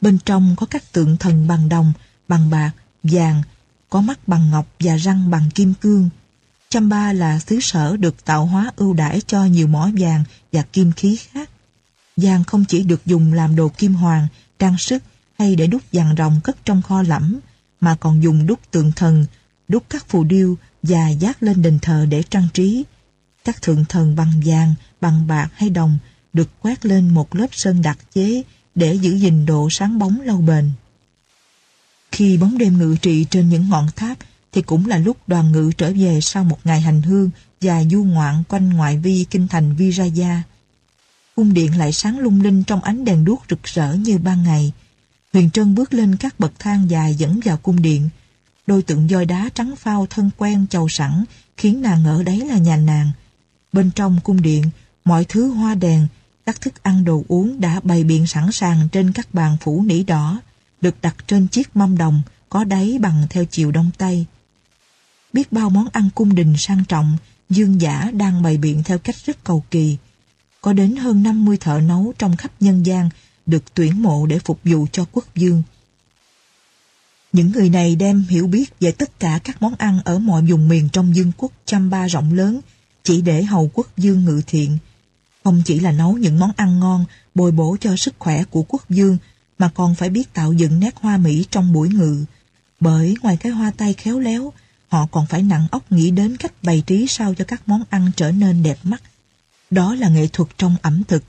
Bên trong có các tượng thần bằng đồng, bằng bạc, vàng, có mắt bằng ngọc và răng bằng kim cương. Chamba là xứ sở được tạo hóa ưu đãi cho nhiều mỏ vàng và kim khí khác. Vàng không chỉ được dùng làm đồ kim hoàng, trang sức hay để đúc vàng rồng cất trong kho lẫm, mà còn dùng đúc tượng thần, đúc các phù điêu và dát lên đền thờ để trang trí. Các thượng thần bằng vàng, bằng bạc hay đồng được quét lên một lớp sơn đặc chế để giữ gìn độ sáng bóng lâu bền. Khi bóng đêm ngự trị trên những ngọn tháp thì cũng là lúc đoàn ngự trở về sau một ngày hành hương và du ngoạn quanh ngoại vi kinh thành Viraya. Cung điện lại sáng lung linh trong ánh đèn đuốc rực rỡ như ban ngày. Huyền Trân bước lên các bậc thang dài dẫn vào cung điện. Đôi tượng voi đá trắng phao thân quen chầu sẵn khiến nàng ngỡ đấy là nhà nàng. Bên trong cung điện, mọi thứ hoa đèn, các thức ăn đồ uống đã bày biện sẵn sàng trên các bàn phủ nỉ đỏ, được đặt trên chiếc mâm đồng có đáy bằng theo chiều đông tây. Biết bao món ăn cung đình sang trọng, dương giả đang bày biện theo cách rất cầu kỳ. Có đến hơn 50 thợ nấu trong khắp nhân gian được tuyển mộ để phục vụ cho quốc dương. Những người này đem hiểu biết về tất cả các món ăn ở mọi vùng miền trong dương quốc Chamba rộng lớn, chỉ để hầu quốc dương ngự thiện. Không chỉ là nấu những món ăn ngon, bồi bổ cho sức khỏe của quốc dương, mà còn phải biết tạo dựng nét hoa mỹ trong buổi ngự. Bởi ngoài cái hoa tay khéo léo, họ còn phải nặng óc nghĩ đến cách bày trí sao cho các món ăn trở nên đẹp mắt. Đó là nghệ thuật trong ẩm thực.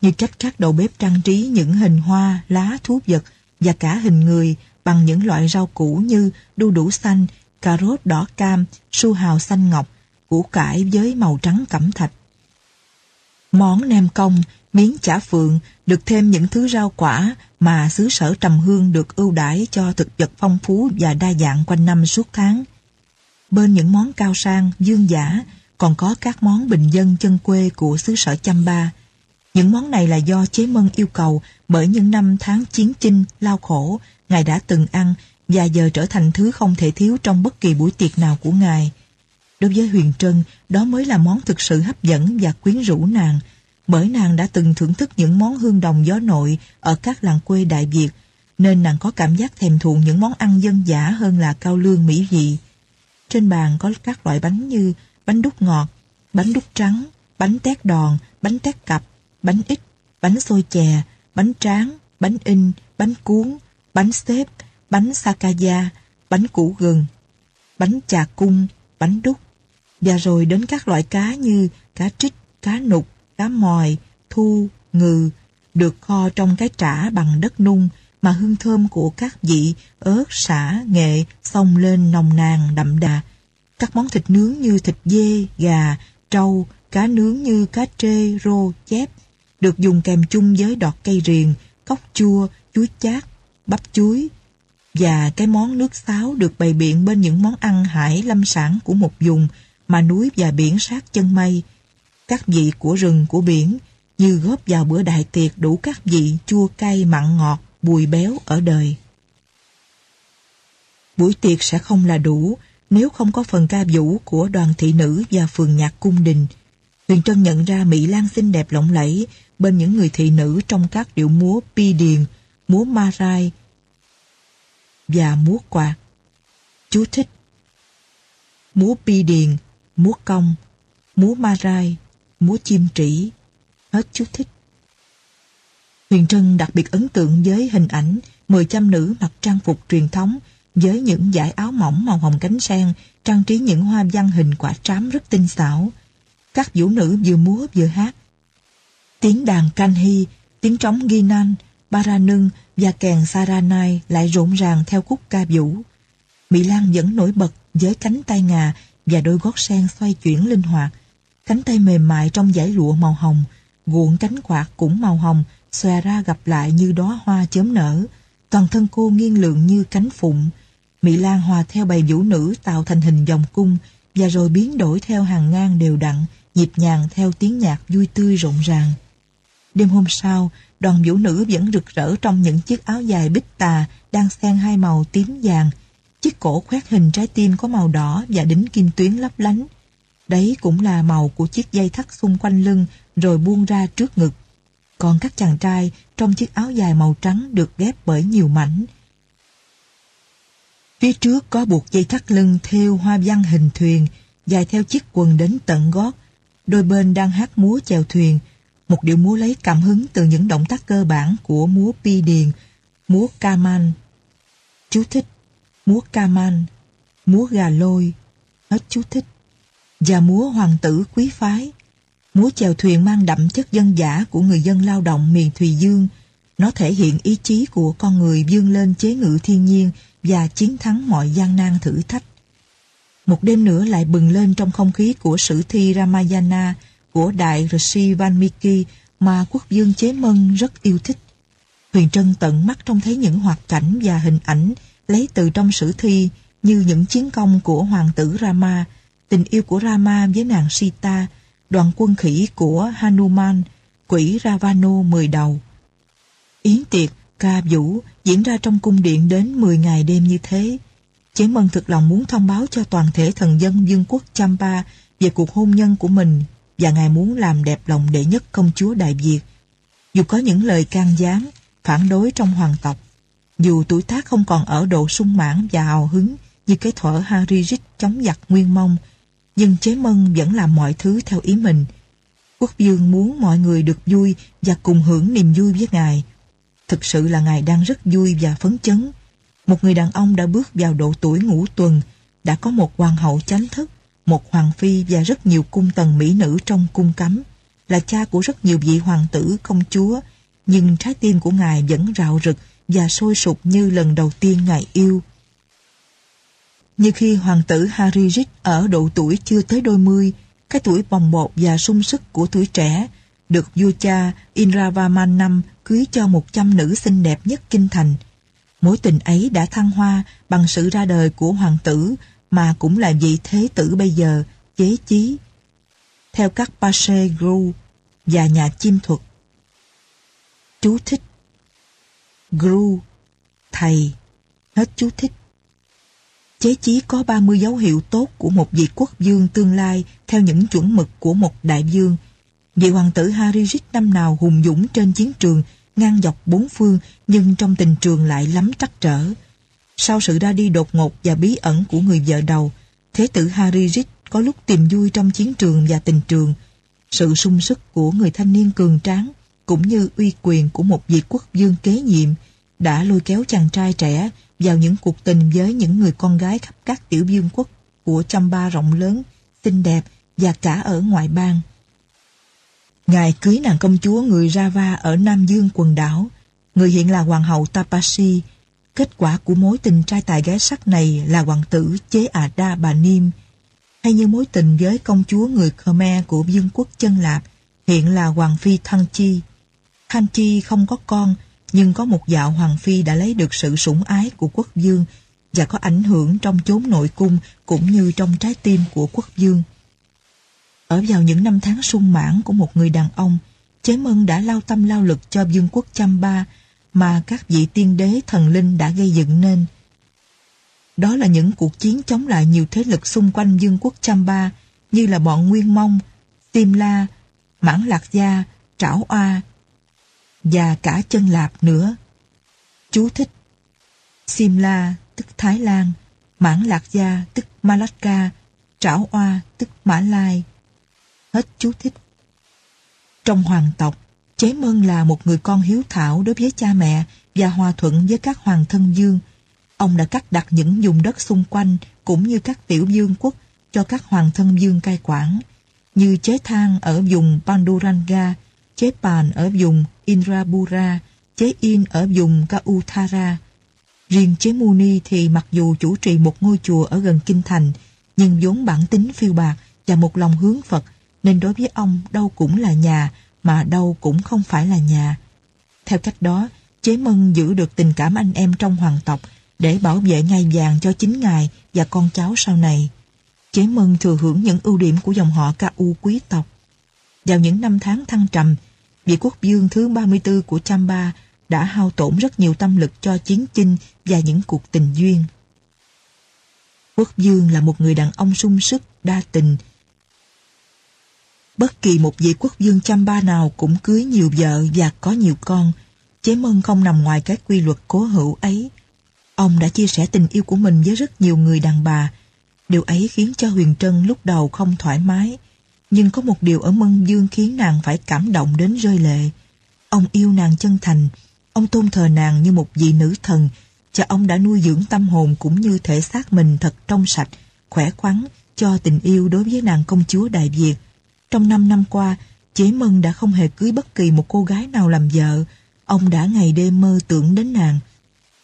Như cách các đầu bếp trang trí những hình hoa, lá, thú vật và cả hình người bằng những loại rau củ như đu đủ xanh, cà rốt đỏ cam, su hào xanh ngọc, củ cải với màu trắng cẩm thạch. Món nem cong, miếng chả phượng được thêm những thứ rau quả mà xứ sở trầm hương được ưu đãi cho thực vật phong phú và đa dạng quanh năm suốt tháng. Bên những món cao sang, dương giả, còn có các món bình dân chân quê của xứ sở Chamba. Những món này là do chế mân yêu cầu bởi những năm tháng chiến chinh, lao khổ, Ngài đã từng ăn và giờ trở thành thứ không thể thiếu trong bất kỳ buổi tiệc nào của Ngài. Đối với Huyền Trân, đó mới là món thực sự hấp dẫn và quyến rũ nàng, bởi nàng đã từng thưởng thức những món hương đồng gió nội ở các làng quê Đại Việt, nên nàng có cảm giác thèm thuồng những món ăn dân dã hơn là cao lương mỹ vị. Trên bàn có các loại bánh như bánh đúc ngọt, bánh đúc trắng, bánh tét đòn, bánh tét cặp, bánh ít, bánh xôi chè, bánh tráng, bánh in, bánh cuốn, bánh xếp, bánh sakaya, bánh củ gừng, bánh chà cung, bánh đúc, và rồi đến các loại cá như cá trích, cá nục, cá mòi, thu, ngừ, được kho trong cái trả bằng đất nung mà hương thơm của các vị ớt, xả, nghệ xông lên nồng nàn đậm đà. Các món thịt nướng như thịt dê, gà, trâu, cá nướng như cá trê, rô, chép được dùng kèm chung với đọt cây riềng, cốc chua, chuối chát, bắp chuối và cái món nước sáo được bày biện bên những món ăn hải lâm sản của một vùng mà núi và biển sát chân mây. Các vị của rừng của biển như góp vào bữa đại tiệc đủ các vị chua cay mặn ngọt, bùi béo ở đời. Buổi tiệc sẽ không là đủ nếu không có phần ca vũ của đoàn thị nữ và phường nhạc cung đình. Huyền Trân nhận ra Mỹ Lan xinh đẹp lộng lẫy bên những người thị nữ trong các điệu múa pi điền, múa ma rai và múa quạt. Chú thích Múa pi điền, múa công, múa ma rai, múa chim trĩ. Hết chú thích. Huyền Trân đặc biệt ấn tượng với hình ảnh mười trăm nữ mặc trang phục truyền thống với những dải áo mỏng màu hồng cánh sen trang trí những hoa văn hình quả trám rất tinh xảo. Các vũ nữ vừa múa vừa hát. Tiếng đàn Kanhi, tiếng trống Ginan, Baranưng và kèn Saranai lại rộn ràng theo khúc ca vũ. Mỹ Lan vẫn nổi bật với cánh tay ngà và đôi gót sen xoay chuyển linh hoạt. Cánh tay mềm mại trong dải lụa màu hồng, guộn cánh quạt cũng màu hồng, xòe ra gặp lại như đóa hoa chớm nở. Toàn thân cô nghiêng lượng như cánh phụng. Mỹ Lan hòa theo bầy vũ nữ tạo thành hình vòng cung và rồi biến đổi theo hàng ngang đều đặn, nhịp nhàng theo tiếng nhạc vui tươi rộn ràng. Đêm hôm sau, đoàn vũ nữ vẫn rực rỡ trong những chiếc áo dài bích tà đang xen hai màu tím vàng. Chiếc cổ khoét hình trái tim có màu đỏ và đính kim tuyến lấp lánh. Đấy cũng là màu của chiếc dây thắt xung quanh lưng rồi buông ra trước ngực. còn các chàng trai trong chiếc áo dài màu trắng được ghép bởi nhiều mảnh. Phía trước có buộc dây thắt lưng theo hoa văn hình thuyền, dài theo chiếc quần đến tận gót. Đôi bên đang hát múa chèo thuyền, một điệu múa lấy cảm hứng từ những động tác cơ bản của múa pi điền, múa ca man. Chú thích, múa ca man, múa gà lôi, hết chú thích. Và múa hoàng tử quý phái. Múa chèo thuyền mang đậm chất dân giả của người dân lao động miền Thùy Dương. Nó thể hiện ý chí của con người vươn lên chế ngự thiên nhiên và chiến thắng mọi gian nan thử thách. Một đêm nữa lại bừng lên trong không khí của sử thi Ramayana của Đại Rishi Valmiki mà quốc vương Chế Mân rất yêu thích. Huyền Trân tận mắt trông thấy những hoạt cảnh và hình ảnh lấy từ trong sử thi như những chiến công của hoàng tử Rama, tình yêu của Rama với nàng Sita, đoàn quân khỉ của Hanuman, quỷ Ravano mười đầu. Yến tiệc, ca vũ diễn ra trong cung điện đến 10 ngày đêm như thế. Chế Mân thực lòng muốn thông báo cho toàn thể thần dân vương quốc Champa về cuộc hôn nhân của mình và ngài muốn làm đẹp lòng đệ nhất công chúa Đại Việt. Dù có những lời can gián, phản đối trong hoàng tộc, dù tuổi tác không còn ở độ sung mãn và hào hứng như cái thuở Harry chống giặc nguyên mông, nhưng chế mân vẫn làm mọi thứ theo ý mình. Quốc vương muốn mọi người được vui và cùng hưởng niềm vui với ngài. Thực sự là ngài đang rất vui và phấn chấn. Một người đàn ông đã bước vào độ tuổi ngũ tuần, đã có một hoàng hậu chánh thức, một hoàng phi và rất nhiều cung tần mỹ nữ trong cung cấm, là cha của rất nhiều vị hoàng tử công chúa, nhưng trái tim của ngài vẫn rạo rực và sôi sục như lần đầu tiên ngài yêu. Như khi hoàng tử Harry ở độ tuổi chưa tới đôi mươi, cái tuổi bồng bột và sung sức của tuổi trẻ, được vua cha Indravaman năm cưới cho một trăm nữ xinh đẹp nhất kinh thành. Mối tình ấy đã thăng hoa bằng sự ra đời của hoàng tử mà cũng là vị thế tử bây giờ, chế chí. Theo các Pache Gru và nhà chim thuật. Chú thích Guru, thầy, hết chú thích. Chế chí có 30 dấu hiệu tốt của một vị quốc vương tương lai theo những chuẩn mực của một đại vương. Vị hoàng tử Harry năm nào hùng dũng trên chiến trường, ngang dọc bốn phương nhưng trong tình trường lại lắm trắc trở. Sau sự ra đi đột ngột và bí ẩn của người vợ đầu, Thế tử Harry có lúc tìm vui trong chiến trường và tình trường. Sự sung sức của người thanh niên cường tráng cũng như uy quyền của một vị quốc vương kế nhiệm đã lôi kéo chàng trai trẻ vào những cuộc tình với những người con gái khắp các tiểu vương quốc của Chamba rộng lớn, xinh đẹp và cả ở ngoại bang. Ngài cưới nàng công chúa người Java ở Nam Dương quần đảo, người hiện là hoàng hậu Tapasi. Kết quả của mối tình trai tài gái sắc này là hoàng tử Chế Ả Đa Bà Niêm, hay như mối tình với công chúa người Khmer của vương quốc chân lạp, hiện là hoàng phi Thăng Chi. Thăng Chi không có con, nhưng có một dạo hoàng phi đã lấy được sự sủng ái của quốc dương và có ảnh hưởng trong chốn nội cung cũng như trong trái tim của quốc dương. Ở vào những năm tháng sung mãn của một người đàn ông, Chế Mân đã lao tâm lao lực cho vương quốc Chamba mà các vị tiên đế thần linh đã gây dựng nên. Đó là những cuộc chiến chống lại nhiều thế lực xung quanh vương quốc Chamba như là bọn Nguyên Mông, tim la, Mãn Lạc Gia, Trảo Oa và cả chân lạp nữa. Chú thích Simla tức Thái Lan, Mãn Lạc Gia tức Malacca, Trảo Oa tức Mã Lai. Hết chú thích. Trong hoàng tộc, Chế Mân là một người con hiếu thảo đối với cha mẹ và hòa thuận với các hoàng thân dương. Ông đã cắt đặt những vùng đất xung quanh cũng như các tiểu dương quốc cho các hoàng thân dương cai quản, như chế thang ở vùng Panduranga, chế bàn ở vùng Indrapura, chế yên ở vùng Kauthara. Riêng chế Muni thì mặc dù chủ trì một ngôi chùa ở gần Kinh Thành, nhưng vốn bản tính phiêu bạc và một lòng hướng Phật, nên đối với ông đâu cũng là nhà, mà đâu cũng không phải là nhà. Theo cách đó, chế mân giữ được tình cảm anh em trong hoàng tộc để bảo vệ ngai vàng cho chính ngài và con cháu sau này. Chế mân thừa hưởng những ưu điểm của dòng họ ca u quý tộc. Vào những năm tháng thăng trầm, vị quốc vương thứ 34 của Chamba đã hao tổn rất nhiều tâm lực cho chiến chinh và những cuộc tình duyên. Quốc vương là một người đàn ông sung sức, đa tình. Bất kỳ một vị quốc vương chăm ba nào cũng cưới nhiều vợ và có nhiều con. Chế Mân không nằm ngoài cái quy luật cố hữu ấy. Ông đã chia sẻ tình yêu của mình với rất nhiều người đàn bà. Điều ấy khiến cho Huyền Trân lúc đầu không thoải mái. Nhưng có một điều ở Mân Dương khiến nàng phải cảm động đến rơi lệ. Ông yêu nàng chân thành. Ông tôn thờ nàng như một vị nữ thần. cha ông đã nuôi dưỡng tâm hồn cũng như thể xác mình thật trong sạch, khỏe khoắn cho tình yêu đối với nàng công chúa Đại Việt. Trong năm năm qua, Chế Mân đã không hề cưới bất kỳ một cô gái nào làm vợ. Ông đã ngày đêm mơ tưởng đến nàng.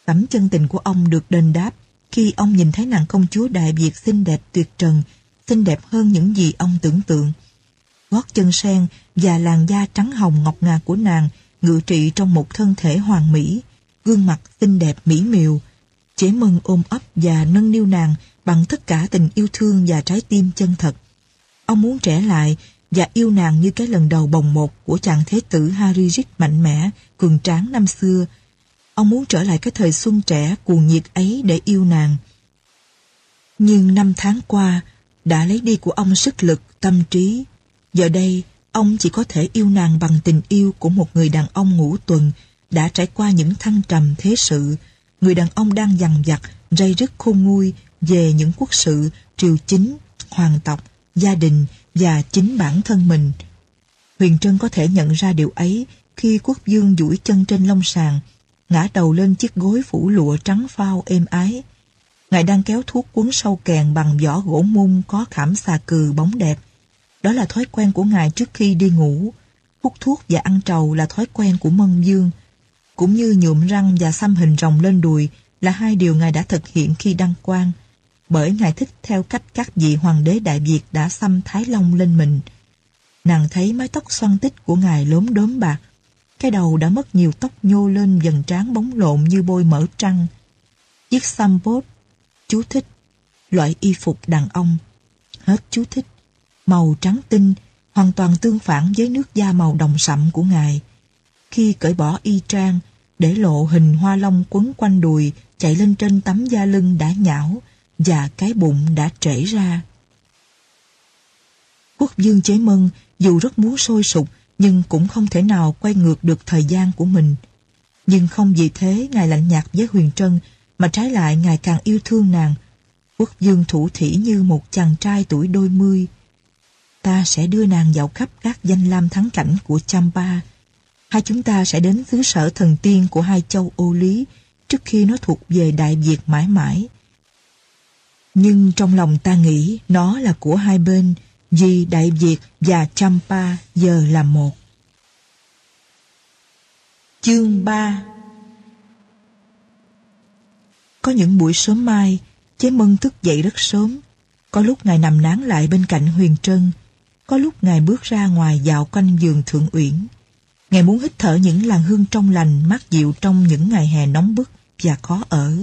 Tấm chân tình của ông được đền đáp khi ông nhìn thấy nàng công chúa Đại Việt xinh đẹp tuyệt trần, xinh đẹp hơn những gì ông tưởng tượng. Gót chân sen và làn da trắng hồng ngọc ngà của nàng ngự trị trong một thân thể hoàn mỹ, gương mặt xinh đẹp mỹ miều. Chế Mân ôm ấp và nâng niu nàng bằng tất cả tình yêu thương và trái tim chân thật. Ông muốn trẻ lại và yêu nàng như cái lần đầu bồng một của chàng thế tử Harijit mạnh mẽ, cường tráng năm xưa. Ông muốn trở lại cái thời xuân trẻ cuồng nhiệt ấy để yêu nàng. Nhưng năm tháng qua đã lấy đi của ông sức lực, tâm trí. Giờ đây, ông chỉ có thể yêu nàng bằng tình yêu của một người đàn ông ngũ tuần đã trải qua những thăng trầm thế sự. Người đàn ông đang dằn vặt, dây rứt khôn nguôi về những quốc sự, triều chính, hoàng tộc, gia đình và chính bản thân mình. Huyền Trân có thể nhận ra điều ấy khi quốc dương duỗi chân trên lông sàn, ngã đầu lên chiếc gối phủ lụa trắng phao êm ái. Ngài đang kéo thuốc cuốn sâu kèn bằng vỏ gỗ mung có khảm xà cừ bóng đẹp. Đó là thói quen của ngài trước khi đi ngủ. Hút thuốc và ăn trầu là thói quen của Mân Dương. Cũng như nhuộm răng và xăm hình rồng lên đùi là hai điều ngài đã thực hiện khi đăng quang bởi ngài thích theo cách các vị hoàng đế Đại Việt đã xăm Thái Long lên mình. Nàng thấy mái tóc xoăn tích của ngài lốm đốm bạc, cái đầu đã mất nhiều tóc nhô lên dần trán bóng lộn như bôi mỡ trăng. Chiếc xăm bốt, chú thích, loại y phục đàn ông. Hết chú thích, màu trắng tinh, hoàn toàn tương phản với nước da màu đồng sậm của ngài. Khi cởi bỏ y trang, để lộ hình hoa long quấn quanh đùi chạy lên trên tấm da lưng đã nhão, và cái bụng đã trễ ra. Quốc dương chế mân dù rất muốn sôi sục nhưng cũng không thể nào quay ngược được thời gian của mình. Nhưng không vì thế Ngài lạnh nhạt với Huyền Trân mà trái lại ngày càng yêu thương nàng. Quốc dương thủ thỉ như một chàng trai tuổi đôi mươi. Ta sẽ đưa nàng dạo khắp các danh lam thắng cảnh của Champa. Hai chúng ta sẽ đến xứ sở thần tiên của hai châu ô lý trước khi nó thuộc về Đại Việt mãi mãi. Nhưng trong lòng ta nghĩ nó là của hai bên, vì Đại Việt và Champa giờ là một. Chương 3 có những buổi sớm mai, chế mân thức dậy rất sớm. Có lúc ngài nằm nán lại bên cạnh Huyền Trân, có lúc ngài bước ra ngoài dạo quanh giường Thượng Uyển. Ngài muốn hít thở những làn hương trong lành mát dịu trong những ngày hè nóng bức và khó ở.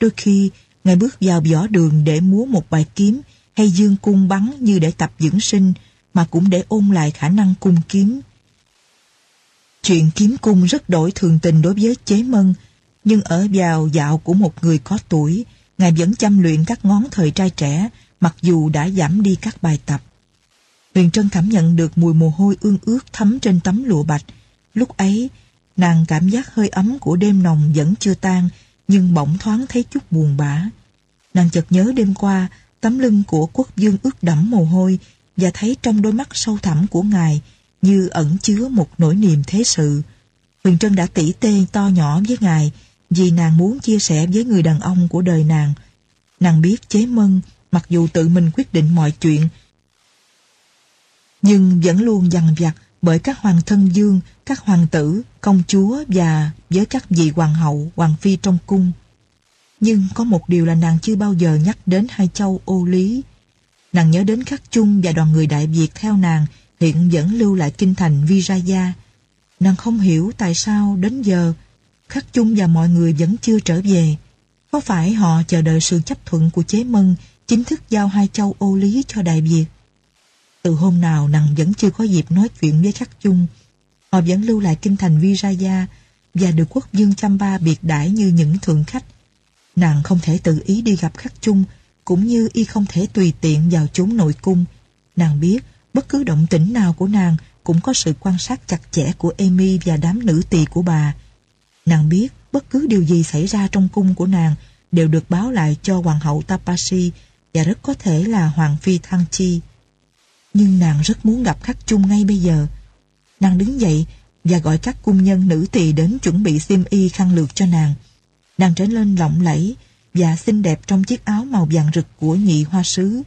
Đôi khi, Ngài bước vào võ đường để múa một bài kiếm hay dương cung bắn như để tập dưỡng sinh mà cũng để ôn lại khả năng cung kiếm. Chuyện kiếm cung rất đổi thường tình đối với chế mân nhưng ở vào dạo của một người có tuổi Ngài vẫn chăm luyện các ngón thời trai trẻ mặc dù đã giảm đi các bài tập. Huyền Trân cảm nhận được mùi mồ hôi ương ướt thấm trên tấm lụa bạch. Lúc ấy, nàng cảm giác hơi ấm của đêm nồng vẫn chưa tan nhưng bỗng thoáng thấy chút buồn bã. Nàng chợt nhớ đêm qua, tấm lưng của quốc dương ướt đẫm mồ hôi và thấy trong đôi mắt sâu thẳm của ngài như ẩn chứa một nỗi niềm thế sự. Huyền Trân đã tỉ tê to nhỏ với ngài vì nàng muốn chia sẻ với người đàn ông của đời nàng. Nàng biết chế mân mặc dù tự mình quyết định mọi chuyện nhưng vẫn luôn dằn vặt bởi các hoàng thân dương, các hoàng tử, công chúa và với các vị hoàng hậu, hoàng phi trong cung. Nhưng có một điều là nàng chưa bao giờ nhắc đến hai châu ô lý. Nàng nhớ đến khắc chung và đoàn người Đại Việt theo nàng hiện vẫn lưu lại kinh thành Vijaya. Nàng không hiểu tại sao đến giờ khắc chung và mọi người vẫn chưa trở về. Có phải họ chờ đợi sự chấp thuận của chế mân chính thức giao hai châu ô lý cho Đại Việt? Từ hôm nào nàng vẫn chưa có dịp nói chuyện với khắc chung. Họ vẫn lưu lại kinh thành Vijaya và được quốc dương chăm ba biệt đãi như những thượng khách Nàng không thể tự ý đi gặp khắc chung, cũng như y không thể tùy tiện vào chốn nội cung. Nàng biết Bất cứ động tĩnh nào của nàng cũng có sự quan sát chặt chẽ của Amy và đám nữ tỳ của bà. Nàng biết bất cứ điều gì xảy ra trong cung của nàng đều được báo lại cho hoàng hậu Tapashi và rất có thể là hoàng phi Thăng Chi. Nhưng nàng rất muốn gặp khắc chung ngay bây giờ. Nàng đứng dậy và gọi các cung nhân nữ tỳ đến chuẩn bị xiêm y khăn lược cho nàng. Nàng trở lên lộng lẫy và xinh đẹp trong chiếc áo màu vàng rực của nhị hoa sứ.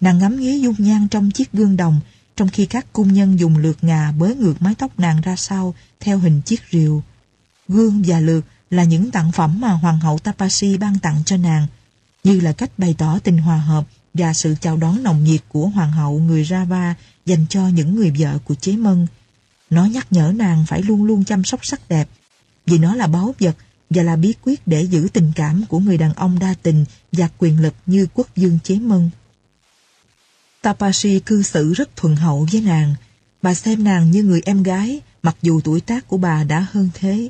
Nàng ngắm nghía dung nhan trong chiếc gương đồng trong khi các cung nhân dùng lược ngà bới ngược mái tóc nàng ra sau theo hình chiếc rìu. Gương và lược là những tặng phẩm mà Hoàng hậu Tapashi ban tặng cho nàng, như là cách bày tỏ tình hòa hợp và sự chào đón nồng nhiệt của Hoàng hậu người Rava dành cho những người vợ của chế mân. Nó nhắc nhở nàng phải luôn luôn chăm sóc sắc đẹp, vì nó là báu vật và là bí quyết để giữ tình cảm của người đàn ông đa tình và quyền lực như quốc dương chế mân. Tapashi cư xử rất thuần hậu với nàng. Bà xem nàng như người em gái, mặc dù tuổi tác của bà đã hơn thế.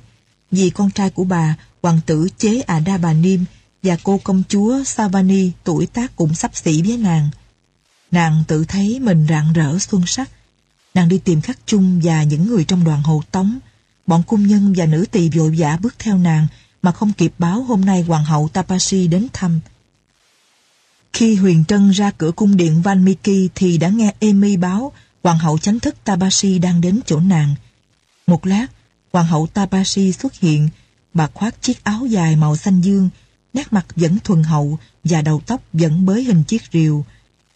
Vì con trai của bà, hoàng tử chế Ada Bà Niêm và cô công chúa Savani tuổi tác cũng sắp xỉ với nàng. Nàng tự thấy mình rạng rỡ xuân sắc. Nàng đi tìm khắc chung và những người trong đoàn hộ tống. Bọn cung nhân và nữ tỳ vội vã bước theo nàng mà không kịp báo hôm nay hoàng hậu Tapashi đến thăm. Khi Huyền Trân ra cửa cung điện Valmiki thì đã nghe emi báo hoàng hậu chánh thức Tabashi đang đến chỗ nàng. Một lát, hoàng hậu Tabashi xuất hiện, bà khoác chiếc áo dài màu xanh dương, nét mặt vẫn thuần hậu và đầu tóc vẫn bới hình chiếc rìu.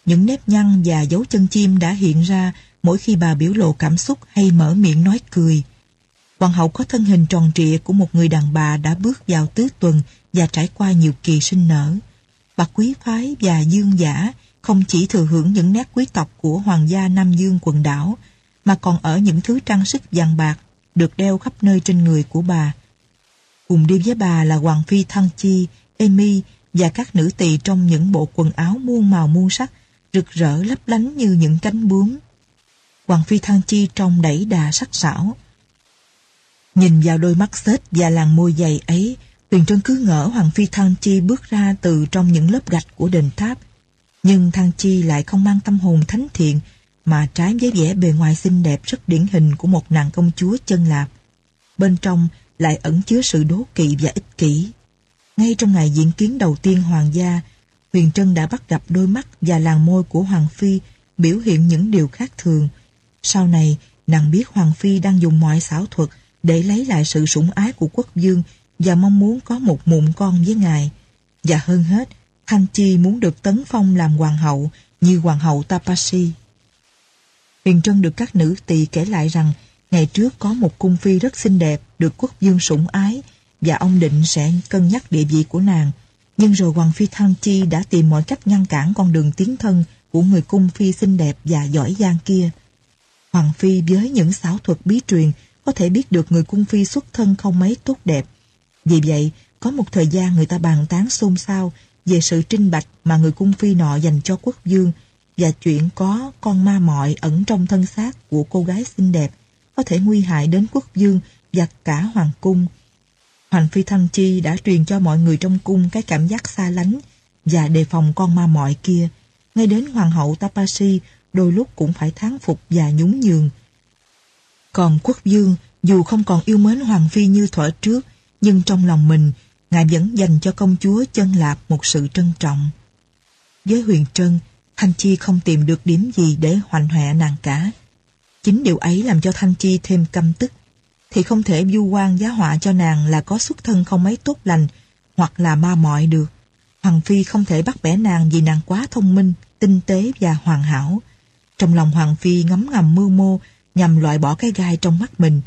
Những nếp nhăn và dấu chân chim đã hiện ra mỗi khi bà biểu lộ cảm xúc hay mở miệng nói cười. Hoàng hậu có thân hình tròn trịa của một người đàn bà đã bước vào tứ tuần và trải qua nhiều kỳ sinh nở Bà quý phái và dương giả không chỉ thừa hưởng những nét quý tộc của hoàng gia Nam Dương quần đảo, mà còn ở những thứ trang sức vàng bạc được đeo khắp nơi trên người của bà. Cùng đi với bà là Hoàng Phi Thăng Chi, Amy và các nữ tỳ trong những bộ quần áo muôn màu muôn sắc, rực rỡ lấp lánh như những cánh bướm. Hoàng Phi Thăng Chi trông đẩy đà sắc sảo. Nhìn vào đôi mắt xếch và làn môi dày ấy, Tuyền Trân cứ ngỡ Hoàng Phi Thăng Chi bước ra từ trong những lớp gạch của đền tháp. Nhưng Thăng Chi lại không mang tâm hồn thánh thiện mà trái với vẻ bề ngoài xinh đẹp rất điển hình của một nàng công chúa chân lạp. Bên trong lại ẩn chứa sự đố kỵ và ích kỷ. Ngay trong ngày diễn kiến đầu tiên hoàng gia, Huyền Trân đã bắt gặp đôi mắt và làn môi của Hoàng Phi biểu hiện những điều khác thường. Sau này, nàng biết Hoàng Phi đang dùng mọi xảo thuật để lấy lại sự sủng ái của quốc dương và mong muốn có một mụn con với ngài. Và hơn hết, Thanh Chi muốn được tấn phong làm hoàng hậu như hoàng hậu Tapashi. Huyền Trân được các nữ tỳ kể lại rằng ngày trước có một cung phi rất xinh đẹp được quốc dương sủng ái và ông định sẽ cân nhắc địa vị của nàng. Nhưng rồi Hoàng Phi Thăng Chi đã tìm mọi cách ngăn cản con đường tiến thân của người cung phi xinh đẹp và giỏi giang kia. Hoàng Phi với những xảo thuật bí truyền có thể biết được người cung phi xuất thân không mấy tốt đẹp vì vậy, có một thời gian người ta bàn tán xôn xao về sự trinh bạch mà người cung phi nọ dành cho quốc dương và chuyện có con ma mọi ẩn trong thân xác của cô gái xinh đẹp có thể nguy hại đến quốc dương và cả hoàng cung. Hoàng phi Thanh Chi đã truyền cho mọi người trong cung cái cảm giác xa lánh và đề phòng con ma mọi kia. Ngay đến hoàng hậu Tapashi đôi lúc cũng phải thán phục và nhún nhường. Còn quốc dương dù không còn yêu mến hoàng phi như thuở trước nhưng trong lòng mình, Ngài vẫn dành cho công chúa chân lạp một sự trân trọng. Với huyền trân, Thanh Chi không tìm được điểm gì để hoành họa nàng cả. Chính điều ấy làm cho Thanh Chi thêm căm tức, thì không thể vu quan giá họa cho nàng là có xuất thân không mấy tốt lành, hoặc là ma mọi được. Hoàng Phi không thể bắt bẻ nàng vì nàng quá thông minh, tinh tế và hoàn hảo. Trong lòng Hoàng Phi ngấm ngầm mưu mô nhằm loại bỏ cái gai trong mắt mình.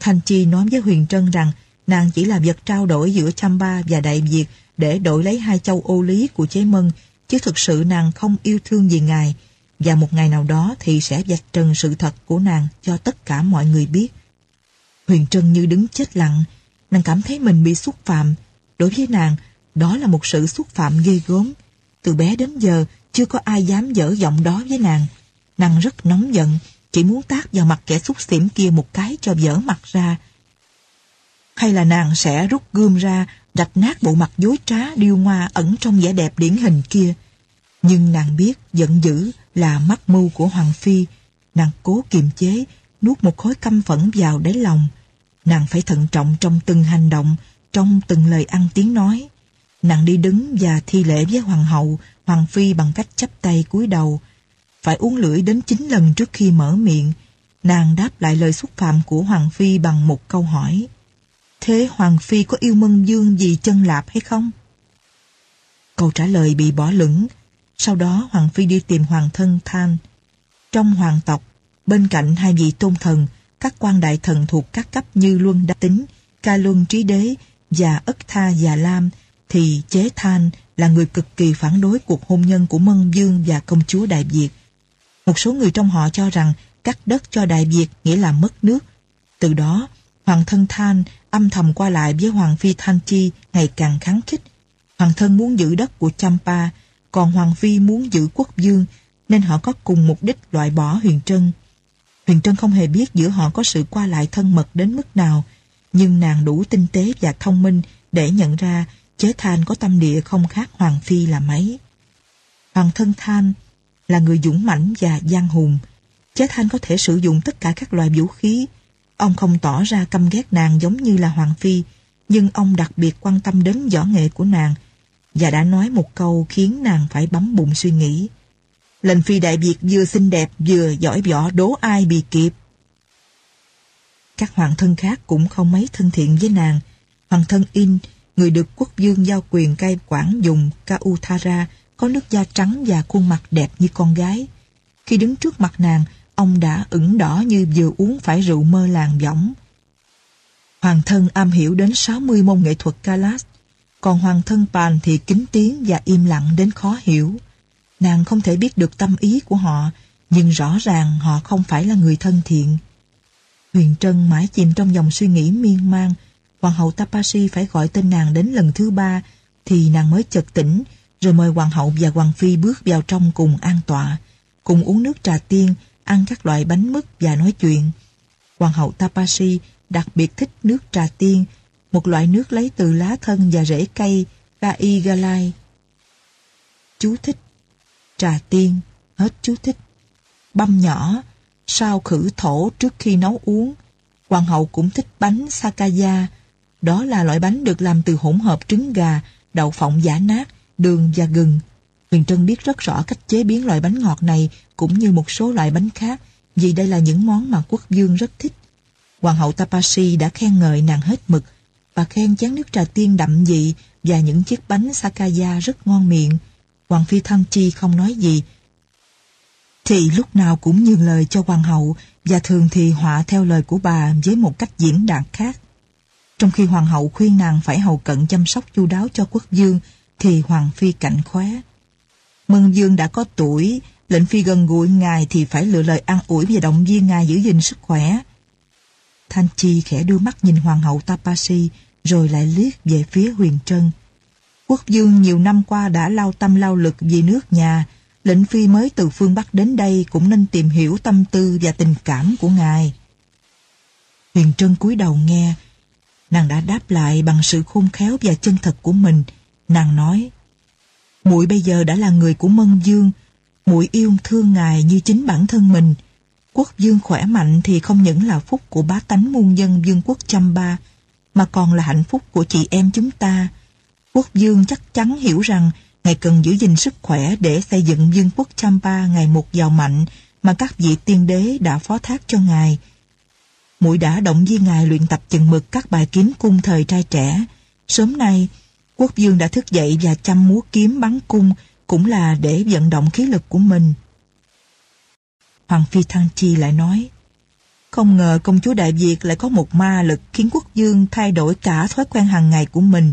Thanh Chi nói với Huyền Trân rằng Nàng chỉ là vật trao đổi giữa Chamba và Đại Việt để đổi lấy hai châu ô lý của chế mân, chứ thực sự nàng không yêu thương gì ngài. Và một ngày nào đó thì sẽ vạch trần sự thật của nàng cho tất cả mọi người biết. Huyền Trân như đứng chết lặng, nàng cảm thấy mình bị xúc phạm. Đối với nàng, đó là một sự xúc phạm ghê gớm. Từ bé đến giờ, chưa có ai dám dở giọng đó với nàng. Nàng rất nóng giận, chỉ muốn tác vào mặt kẻ xúc xỉm kia một cái cho dở mặt ra hay là nàng sẽ rút gươm ra rạch nát bộ mặt dối trá điêu ngoa ẩn trong vẻ đẹp điển hình kia. Nhưng nàng biết giận dữ là mắt mưu của Hoàng Phi. Nàng cố kiềm chế, nuốt một khối căm phẫn vào đáy lòng. Nàng phải thận trọng trong từng hành động, trong từng lời ăn tiếng nói. Nàng đi đứng và thi lễ với Hoàng hậu, Hoàng Phi bằng cách chắp tay cúi đầu. Phải uống lưỡi đến 9 lần trước khi mở miệng. Nàng đáp lại lời xúc phạm của Hoàng Phi bằng một câu hỏi. Thế Hoàng Phi có yêu Mân Dương vì chân lạp hay không? Câu trả lời bị bỏ lửng. Sau đó Hoàng Phi đi tìm Hoàng thân Than. Trong hoàng tộc, bên cạnh hai vị tôn thần, các quan đại thần thuộc các cấp như Luân Đa Tính, Ca Luân Trí Đế và Ất Tha Già Lam, thì Chế Than là người cực kỳ phản đối cuộc hôn nhân của Mân Dương và công chúa Đại Việt. Một số người trong họ cho rằng cắt đất cho Đại Việt nghĩa là mất nước. Từ đó, Hoàng thân Than âm thầm qua lại với Hoàng Phi Thanh Chi ngày càng kháng khích. Hoàng thân muốn giữ đất của Champa, còn Hoàng Phi muốn giữ quốc dương, nên họ có cùng mục đích loại bỏ Huyền Trân. Huyền Trân không hề biết giữa họ có sự qua lại thân mật đến mức nào, nhưng nàng đủ tinh tế và thông minh để nhận ra chế Than có tâm địa không khác Hoàng Phi là mấy. Hoàng thân Than là người dũng mãnh và gian hùng. Chế Than có thể sử dụng tất cả các loại vũ khí, Ông không tỏ ra căm ghét nàng giống như là Hoàng Phi, nhưng ông đặc biệt quan tâm đến võ nghệ của nàng và đã nói một câu khiến nàng phải bấm bụng suy nghĩ. Lệnh Phi Đại Việt vừa xinh đẹp vừa giỏi võ đố ai bị kịp. Các hoàng thân khác cũng không mấy thân thiện với nàng. Hoàng thân In, người được quốc vương giao quyền cai quản dùng Kauthara, có nước da trắng và khuôn mặt đẹp như con gái. Khi đứng trước mặt nàng, ông đã ửng đỏ như vừa uống phải rượu mơ làng võng. Hoàng thân am hiểu đến 60 môn nghệ thuật Kalas, còn hoàng thân Pan thì kính tiếng và im lặng đến khó hiểu. Nàng không thể biết được tâm ý của họ, nhưng rõ ràng họ không phải là người thân thiện. Huyền Trân mãi chìm trong dòng suy nghĩ miên man, hoàng hậu Tapasi phải gọi tên nàng đến lần thứ ba, thì nàng mới chợt tỉnh, rồi mời hoàng hậu và hoàng phi bước vào trong cùng an tọa, cùng uống nước trà tiên ăn các loại bánh mứt và nói chuyện. Hoàng hậu Tapasi đặc biệt thích nước trà tiên, một loại nước lấy từ lá thân và rễ cây Gai Galai. Chú thích Trà tiên, hết chú thích. Băm nhỏ, sao khử thổ trước khi nấu uống. Hoàng hậu cũng thích bánh Sakaya. Đó là loại bánh được làm từ hỗn hợp trứng gà, đậu phộng giả nát, đường và gừng. Huyền Trân biết rất rõ cách chế biến loại bánh ngọt này cũng như một số loại bánh khác vì đây là những món mà quốc dương rất thích. Hoàng hậu Tapasi đã khen ngợi nàng hết mực và khen chén nước trà tiên đậm vị và những chiếc bánh Sakaya rất ngon miệng. Hoàng phi Thăng Chi không nói gì. Thì lúc nào cũng nhường lời cho hoàng hậu và thường thì họa theo lời của bà với một cách diễn đạt khác. Trong khi hoàng hậu khuyên nàng phải hầu cận chăm sóc chu đáo cho quốc dương thì hoàng phi cảnh khóe. Mân Dương đã có tuổi, lệnh phi gần gũi ngài thì phải lựa lời an ủi và động viên ngài giữ gìn sức khỏe. Thanh Chi khẽ đưa mắt nhìn hoàng hậu Tapasi rồi lại liếc về phía huyền trân. Quốc dương nhiều năm qua đã lao tâm lao lực vì nước nhà, lệnh phi mới từ phương Bắc đến đây cũng nên tìm hiểu tâm tư và tình cảm của ngài. Huyền Trân cúi đầu nghe, nàng đã đáp lại bằng sự khôn khéo và chân thật của mình. Nàng nói, muội bây giờ đã là người của Mân Dương, muội yêu thương ngài như chính bản thân mình. Quốc dương khỏe mạnh thì không những là phúc của bá tánh muôn dân vương quốc chăm ba, mà còn là hạnh phúc của chị em chúng ta. Quốc dương chắc chắn hiểu rằng ngài cần giữ gìn sức khỏe để xây dựng vương quốc Champa ngày một giàu mạnh mà các vị tiên đế đã phó thác cho ngài. Muội đã động viên ngài luyện tập chừng mực các bài kiếm cung thời trai trẻ. Sớm nay, Quốc dương đã thức dậy và chăm múa kiếm bắn cung cũng là để vận động khí lực của mình. Hoàng Phi Thăng Chi lại nói Không ngờ công chúa Đại Việt lại có một ma lực khiến quốc dương thay đổi cả thói quen hàng ngày của mình.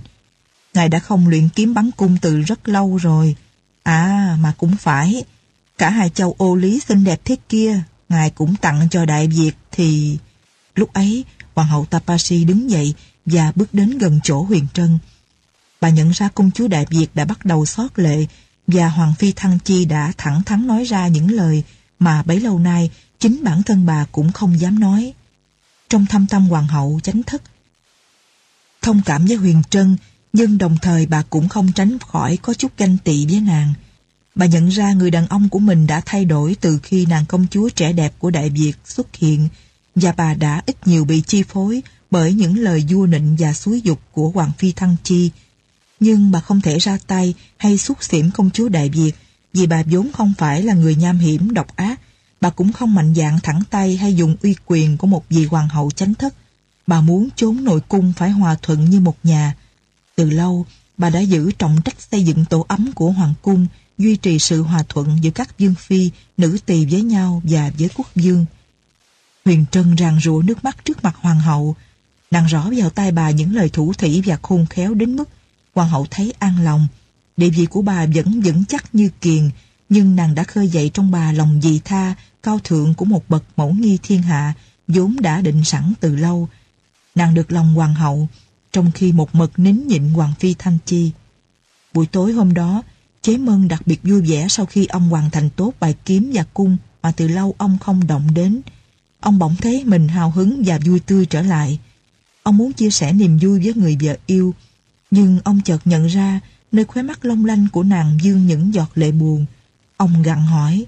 Ngài đã không luyện kiếm bắn cung từ rất lâu rồi. À mà cũng phải, cả hai châu ô lý xinh đẹp thế kia, ngài cũng tặng cho Đại Việt thì... Lúc ấy, Hoàng hậu Tapasi đứng dậy và bước đến gần chỗ huyền trân. Bà nhận ra công chúa Đại Việt đã bắt đầu xót lệ và Hoàng Phi Thăng Chi đã thẳng thắn nói ra những lời mà bấy lâu nay chính bản thân bà cũng không dám nói. Trong thâm tâm hoàng hậu chánh thức thông cảm với Huyền Trân, nhưng đồng thời bà cũng không tránh khỏi có chút ganh tị với nàng. Bà nhận ra người đàn ông của mình đã thay đổi từ khi nàng công chúa trẻ đẹp của Đại Việt xuất hiện và bà đã ít nhiều bị chi phối bởi những lời vua nịnh và xúi dục của Hoàng Phi Thăng Chi. Nhưng bà không thể ra tay hay xúc xỉm công chúa Đại Việt vì bà vốn không phải là người nham hiểm độc ác. Bà cũng không mạnh dạn thẳng tay hay dùng uy quyền của một vị hoàng hậu chánh thất. Bà muốn trốn nội cung phải hòa thuận như một nhà. Từ lâu, bà đã giữ trọng trách xây dựng tổ ấm của hoàng cung, duy trì sự hòa thuận giữa các dương phi, nữ tỳ với nhau và với quốc dương. Huyền Trân ràng rụa nước mắt trước mặt hoàng hậu. Nàng rõ vào tai bà những lời thủ thủy và khôn khéo đến mức hoàng hậu thấy an lòng. Địa vị của bà vẫn vững chắc như kiền, nhưng nàng đã khơi dậy trong bà lòng dị tha, cao thượng của một bậc mẫu nghi thiên hạ, vốn đã định sẵn từ lâu. Nàng được lòng hoàng hậu, trong khi một mực nín nhịn hoàng phi thanh chi. Buổi tối hôm đó, Chế Mân đặc biệt vui vẻ sau khi ông hoàn thành tốt bài kiếm và cung mà từ lâu ông không động đến. Ông bỗng thấy mình hào hứng và vui tươi trở lại. Ông muốn chia sẻ niềm vui với người vợ yêu, nhưng ông chợt nhận ra nơi khóe mắt long lanh của nàng dương những giọt lệ buồn. Ông gặng hỏi,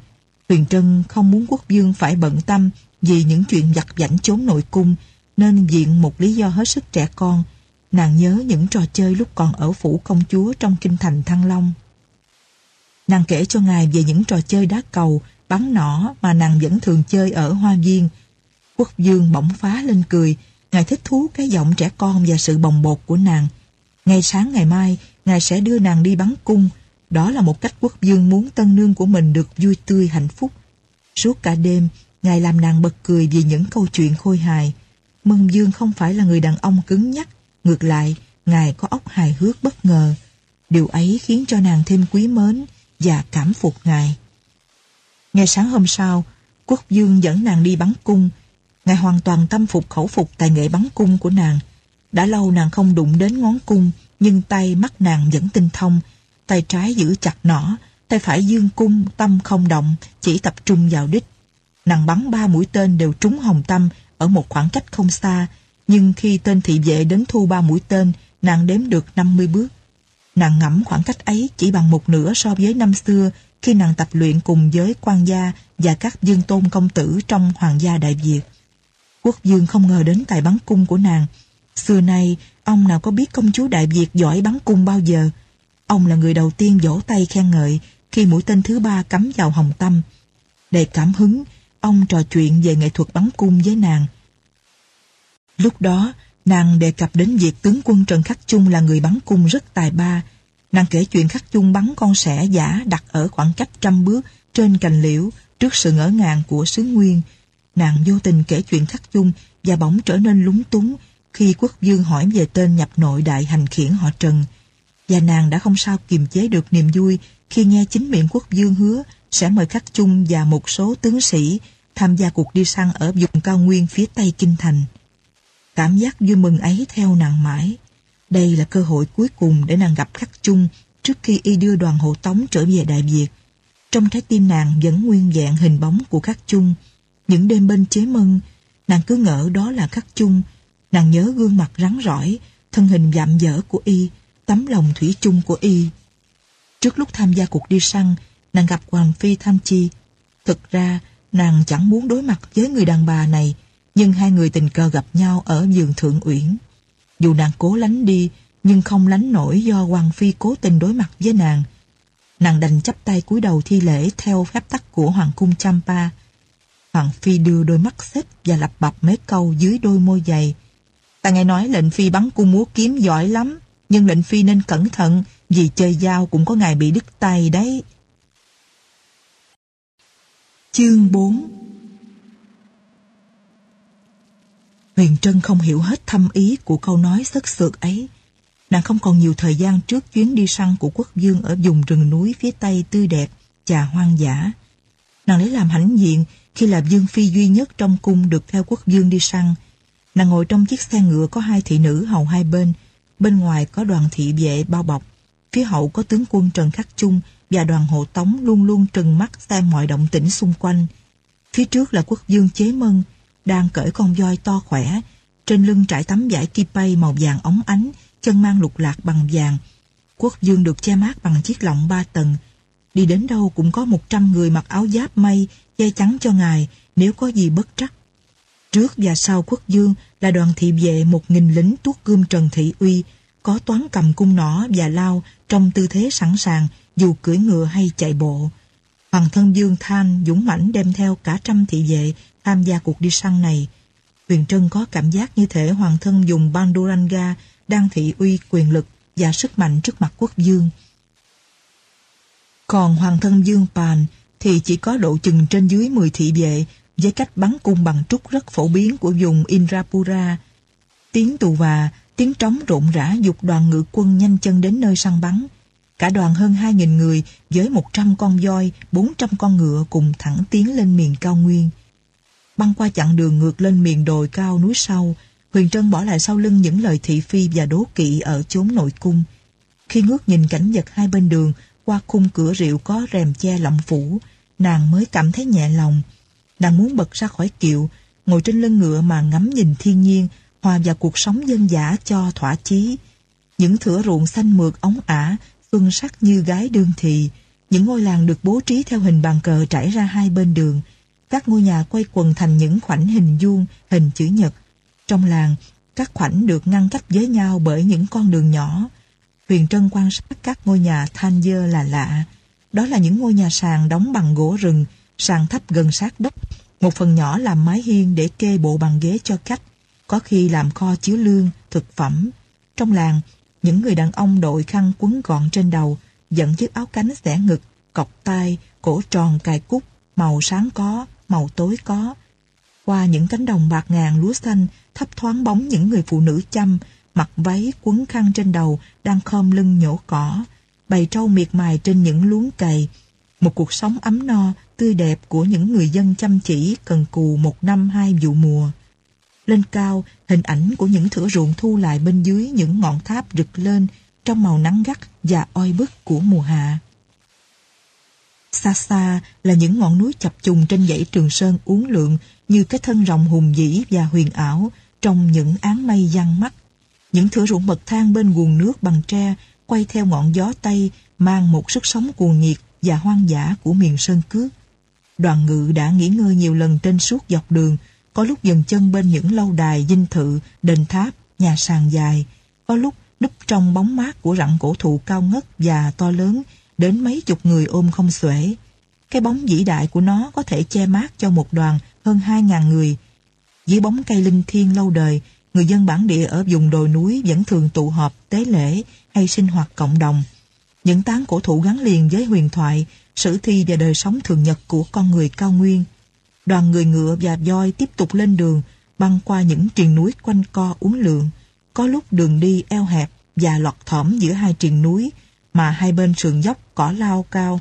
Huyền Trân không muốn quốc dương phải bận tâm vì những chuyện giặt giảnh trốn nội cung, nên viện một lý do hết sức trẻ con. Nàng nhớ những trò chơi lúc còn ở phủ công chúa trong kinh thành Thăng Long. Nàng kể cho ngài về những trò chơi đá cầu, bắn nỏ mà nàng vẫn thường chơi ở hoa viên. Quốc dương bỗng phá lên cười, ngài thích thú cái giọng trẻ con và sự bồng bột của nàng. Ngày sáng ngày mai, ngài sẽ đưa nàng đi bắn cung. Đó là một cách quốc dương muốn tân nương của mình được vui tươi hạnh phúc. Suốt cả đêm, ngài làm nàng bật cười vì những câu chuyện khôi hài. Mân Dương không phải là người đàn ông cứng nhắc, ngược lại, ngài có óc hài hước bất ngờ. Điều ấy khiến cho nàng thêm quý mến và cảm phục ngài. Ngày sáng hôm sau, quốc dương dẫn nàng đi bắn cung. Ngài hoàn toàn tâm phục khẩu phục tài nghệ bắn cung của nàng. Đã lâu nàng không đụng đến ngón cung, nhưng tay mắt nàng vẫn tinh thông. Tay trái giữ chặt nỏ, tay phải dương cung, tâm không động, chỉ tập trung vào đích. Nàng bắn ba mũi tên đều trúng hồng tâm ở một khoảng cách không xa, nhưng khi tên thị vệ đến thu ba mũi tên, nàng đếm được 50 bước. Nàng ngẫm khoảng cách ấy chỉ bằng một nửa so với năm xưa khi nàng tập luyện cùng với quan gia và các dương tôn công tử trong hoàng gia Đại Việt. Quốc dương không ngờ đến tài bắn cung của nàng. Xưa nay, ông nào có biết công chúa Đại Việt giỏi bắn cung bao giờ. Ông là người đầu tiên vỗ tay khen ngợi khi mũi tên thứ ba cắm vào hồng tâm. để cảm hứng, ông trò chuyện về nghệ thuật bắn cung với nàng. Lúc đó, nàng đề cập đến việc tướng quân Trần Khắc Chung là người bắn cung rất tài ba. Nàng kể chuyện Khắc Chung bắn con sẻ giả đặt ở khoảng cách trăm bước trên cành liễu trước sự ngỡ ngàng của sứ Nguyên. Nàng vô tình kể chuyện Khắc Chung và bỗng trở nên lúng túng khi quốc dương hỏi về tên nhập nội đại hành khiển họ Trần. Và nàng đã không sao kiềm chế được niềm vui khi nghe chính miệng quốc dương hứa sẽ mời Khắc Chung và một số tướng sĩ tham gia cuộc đi săn ở vùng cao nguyên phía tây kinh thành. Cảm giác vui mừng ấy theo nàng mãi. Đây là cơ hội cuối cùng để nàng gặp Khắc Chung trước khi y đưa đoàn hộ tống trở về Đại Việt. Trong trái tim nàng vẫn nguyên vẹn hình bóng của Khắc Chung. Những đêm bên chế mân, nàng cứ ngỡ đó là Khắc Chung. Nàng nhớ gương mặt rắn rỏi, thân hình dạm dở của y, tấm lòng thủy chung của y. Trước lúc tham gia cuộc đi săn, nàng gặp Hoàng Phi Tham Chi. Thực ra, nàng chẳng muốn đối mặt với người đàn bà này, nhưng hai người tình cờ gặp nhau ở giường thượng uyển. Dù nàng cố lánh đi, nhưng không lánh nổi do Hoàng Phi cố tình đối mặt với nàng. Nàng đành chắp tay cúi đầu thi lễ theo phép tắc của Hoàng cung Champa. Hoàng Phi đưa đôi mắt xếp và lặp bập mấy câu dưới đôi môi dày. Ta nghe nói lệnh Phi bắn cung múa kiếm giỏi lắm, nhưng lệnh Phi nên cẩn thận vì chơi dao cũng có ngày bị đứt tay đấy. Chương 4 Huyền Trân không hiểu hết thâm ý của câu nói sức sượt ấy. Nàng không còn nhiều thời gian trước chuyến đi săn của quốc dương ở vùng rừng núi phía tây tươi đẹp, trà hoang dã. Nàng lấy làm hãnh diện khi là dương phi duy nhất trong cung được theo quốc dương đi săn. Nàng ngồi trong chiếc xe ngựa có hai thị nữ hầu hai bên, bên ngoài có đoàn thị vệ bao bọc, phía hậu có tướng quân Trần Khắc Chung và đoàn hộ tống luôn luôn trừng mắt xem mọi động tĩnh xung quanh. Phía trước là quốc dương chế mân, đang cởi con voi to khỏe, trên lưng trải tấm vải kipay màu vàng óng ánh, chân mang lục lạc bằng vàng. Quốc dương được che mát bằng chiếc lọng ba tầng. Đi đến đâu cũng có một trăm người mặc áo giáp mây che chắn cho ngài nếu có gì bất trắc. Trước và sau quốc dương là đoàn thị vệ một nghìn lính tuốt gươm Trần Thị Uy, có toán cầm cung nỏ và lao trong tư thế sẵn sàng dù cưỡi ngựa hay chạy bộ. Hoàng thân Dương Than dũng mãnh đem theo cả trăm thị vệ tham gia cuộc đi săn này. Huyền Trân có cảm giác như thể Hoàng thân dùng Banduranga đang thị uy quyền lực và sức mạnh trước mặt quốc dương. Còn Hoàng thân Dương Pàn thì chỉ có độ chừng trên dưới 10 thị vệ với cách bắn cung bằng trúc rất phổ biến của vùng Indrapura. Tiếng tù và, tiếng trống rộn rã dục đoàn ngự quân nhanh chân đến nơi săn bắn. Cả đoàn hơn 2.000 người với 100 con voi, 400 con ngựa cùng thẳng tiến lên miền cao nguyên. Băng qua chặng đường ngược lên miền đồi cao núi sâu, Huyền Trân bỏ lại sau lưng những lời thị phi và đố kỵ ở chốn nội cung. Khi ngước nhìn cảnh vật hai bên đường, qua khung cửa rượu có rèm che lọng phủ, nàng mới cảm thấy nhẹ lòng. Nàng muốn bật ra khỏi kiệu, ngồi trên lưng ngựa mà ngắm nhìn thiên nhiên, hòa vào cuộc sống dân dã cho thỏa chí. Những thửa ruộng xanh mượt ống ả, xuân sắc như gái đương thị. Những ngôi làng được bố trí theo hình bàn cờ trải ra hai bên đường. Các ngôi nhà quay quần thành những khoảnh hình vuông, hình chữ nhật. Trong làng, các khoảnh được ngăn cách với nhau bởi những con đường nhỏ. Huyền Trân quan sát các ngôi nhà than dơ là lạ. Đó là những ngôi nhà sàn đóng bằng gỗ rừng, sàn thấp gần sát đất. Một phần nhỏ làm mái hiên để kê bộ bàn ghế cho khách, có khi làm kho chứa lương, thực phẩm. Trong làng, những người đàn ông đội khăn quấn gọn trên đầu, dẫn chiếc áo cánh xẻ ngực, cọc tay, cổ tròn cài cúc, màu sáng có, màu tối có. Qua những cánh đồng bạc ngàn lúa xanh, thấp thoáng bóng những người phụ nữ chăm, mặc váy quấn khăn trên đầu, đang khom lưng nhổ cỏ, bày trâu miệt mài trên những luống cày. Một cuộc sống ấm no, tươi đẹp của những người dân chăm chỉ cần cù một năm hai vụ mùa. Lên cao, hình ảnh của những thửa ruộng thu lại bên dưới những ngọn tháp rực lên trong màu nắng gắt và oi bức của mùa hạ. Xa xa là những ngọn núi chập trùng trên dãy Trường Sơn uốn lượn như cái thân rồng hùng vĩ và huyền ảo trong những áng mây giăng mắt. Những thửa ruộng bậc thang bên nguồn nước bằng tre quay theo ngọn gió Tây mang một sức sống cuồng nhiệt và hoang dã của miền Sơn Cước. Đoàn ngự đã nghỉ ngơi nhiều lần trên suốt dọc đường, có lúc dừng chân bên những lâu đài dinh thự, đền tháp, nhà sàn dài, có lúc núp trong bóng mát của rặng cổ thụ cao ngất và to lớn đến mấy chục người ôm không xuể. Cái bóng vĩ đại của nó có thể che mát cho một đoàn hơn hai ngàn người. Dưới bóng cây linh thiên lâu đời, người dân bản địa ở vùng đồi núi vẫn thường tụ họp, tế lễ hay sinh hoạt cộng đồng. Những tán cổ thụ gắn liền với huyền thoại, sử thi và đời sống thường nhật của con người cao nguyên. Đoàn người ngựa và voi tiếp tục lên đường, băng qua những triền núi quanh co uốn lượn. Có lúc đường đi eo hẹp và lọt thỏm giữa hai triền núi, mà hai bên sườn dốc cỏ lao cao,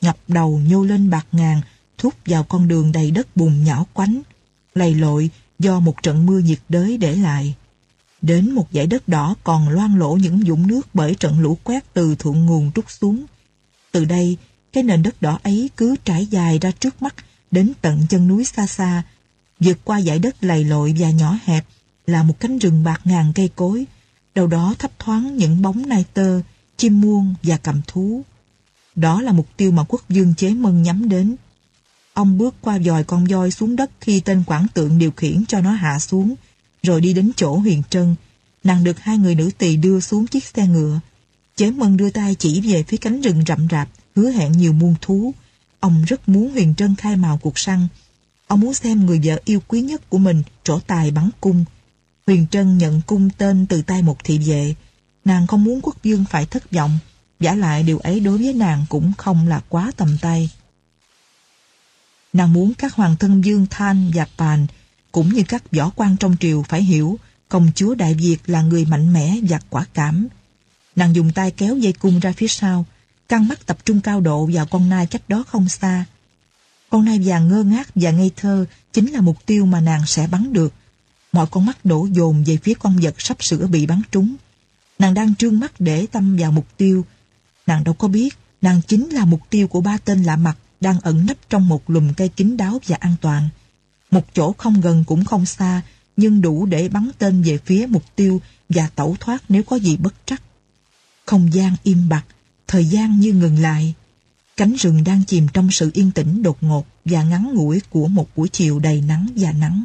ngập đầu nhô lên bạc ngàn, thúc vào con đường đầy đất bùn nhão quánh, lầy lội do một trận mưa nhiệt đới để lại. Đến một dải đất đỏ còn loang lỗ những dũng nước bởi trận lũ quét từ thượng nguồn trút xuống. Từ đây, cái nền đất đỏ ấy cứ trải dài ra trước mắt đến tận chân núi xa xa, vượt qua dải đất lầy lội và nhỏ hẹp là một cánh rừng bạc ngàn cây cối, đâu đó thấp thoáng những bóng nai tơ, chim muông và cầm thú. Đó là mục tiêu mà quốc dương chế mân nhắm đến. Ông bước qua dòi con voi xuống đất khi tên quản tượng điều khiển cho nó hạ xuống, rồi đi đến chỗ huyền trân. Nàng được hai người nữ tỳ đưa xuống chiếc xe ngựa. Chế mân đưa tay chỉ về phía cánh rừng rậm rạp, hứa hẹn nhiều muôn thú. Ông rất muốn huyền trân khai mào cuộc săn. Ông muốn xem người vợ yêu quý nhất của mình trổ tài bắn cung. Huyền Trân nhận cung tên từ tay một thị vệ. Nàng không muốn quốc dương phải thất vọng. Giả lại điều ấy đối với nàng cũng không là quá tầm tay. Nàng muốn các hoàng thân Dương than và Bàn cũng như các võ quan trong triều phải hiểu công chúa Đại Việt là người mạnh mẽ và quả cảm. Nàng dùng tay kéo dây cung ra phía sau, căng mắt tập trung cao độ vào con nai cách đó không xa. Con nai vàng ngơ ngác và ngây thơ chính là mục tiêu mà nàng sẽ bắn được. Mọi con mắt đổ dồn về phía con vật sắp sửa bị bắn trúng. Nàng đang trương mắt để tâm vào mục tiêu. Nàng đâu có biết, nàng chính là mục tiêu của ba tên lạ mặt đang ẩn nấp trong một lùm cây kín đáo và an toàn. Một chỗ không gần cũng không xa, nhưng đủ để bắn tên về phía mục tiêu và tẩu thoát nếu có gì bất trắc. Không gian im bặt, thời gian như ngừng lại. Cánh rừng đang chìm trong sự yên tĩnh đột ngột và ngắn ngủi của một buổi chiều đầy nắng và nắng.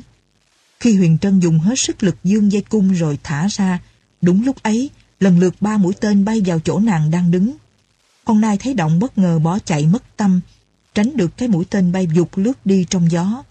Khi Huyền Trân dùng hết sức lực dương dây cung rồi thả ra, đúng lúc ấy, lần lượt ba mũi tên bay vào chỗ nàng đang đứng. Con nai thấy động bất ngờ bỏ chạy mất tâm, tránh được cái mũi tên bay dục lướt đi trong gió.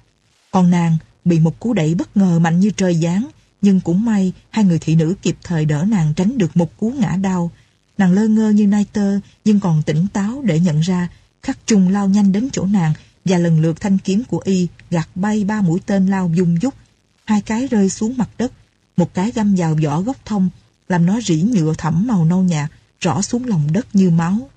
Còn nàng bị một cú đẩy bất ngờ mạnh như trời giáng, nhưng cũng may hai người thị nữ kịp thời đỡ nàng tránh được một cú ngã đau. Nàng lơ ngơ như nai tơ nhưng còn tỉnh táo để nhận ra khắc trùng lao nhanh đến chỗ nàng và lần lượt thanh kiếm của y gạt bay ba mũi tên lao dung dút. Hai cái rơi xuống mặt đất, một cái găm vào vỏ gốc thông làm nó rỉ nhựa thẫm màu nâu nhạt rõ xuống lòng đất như máu.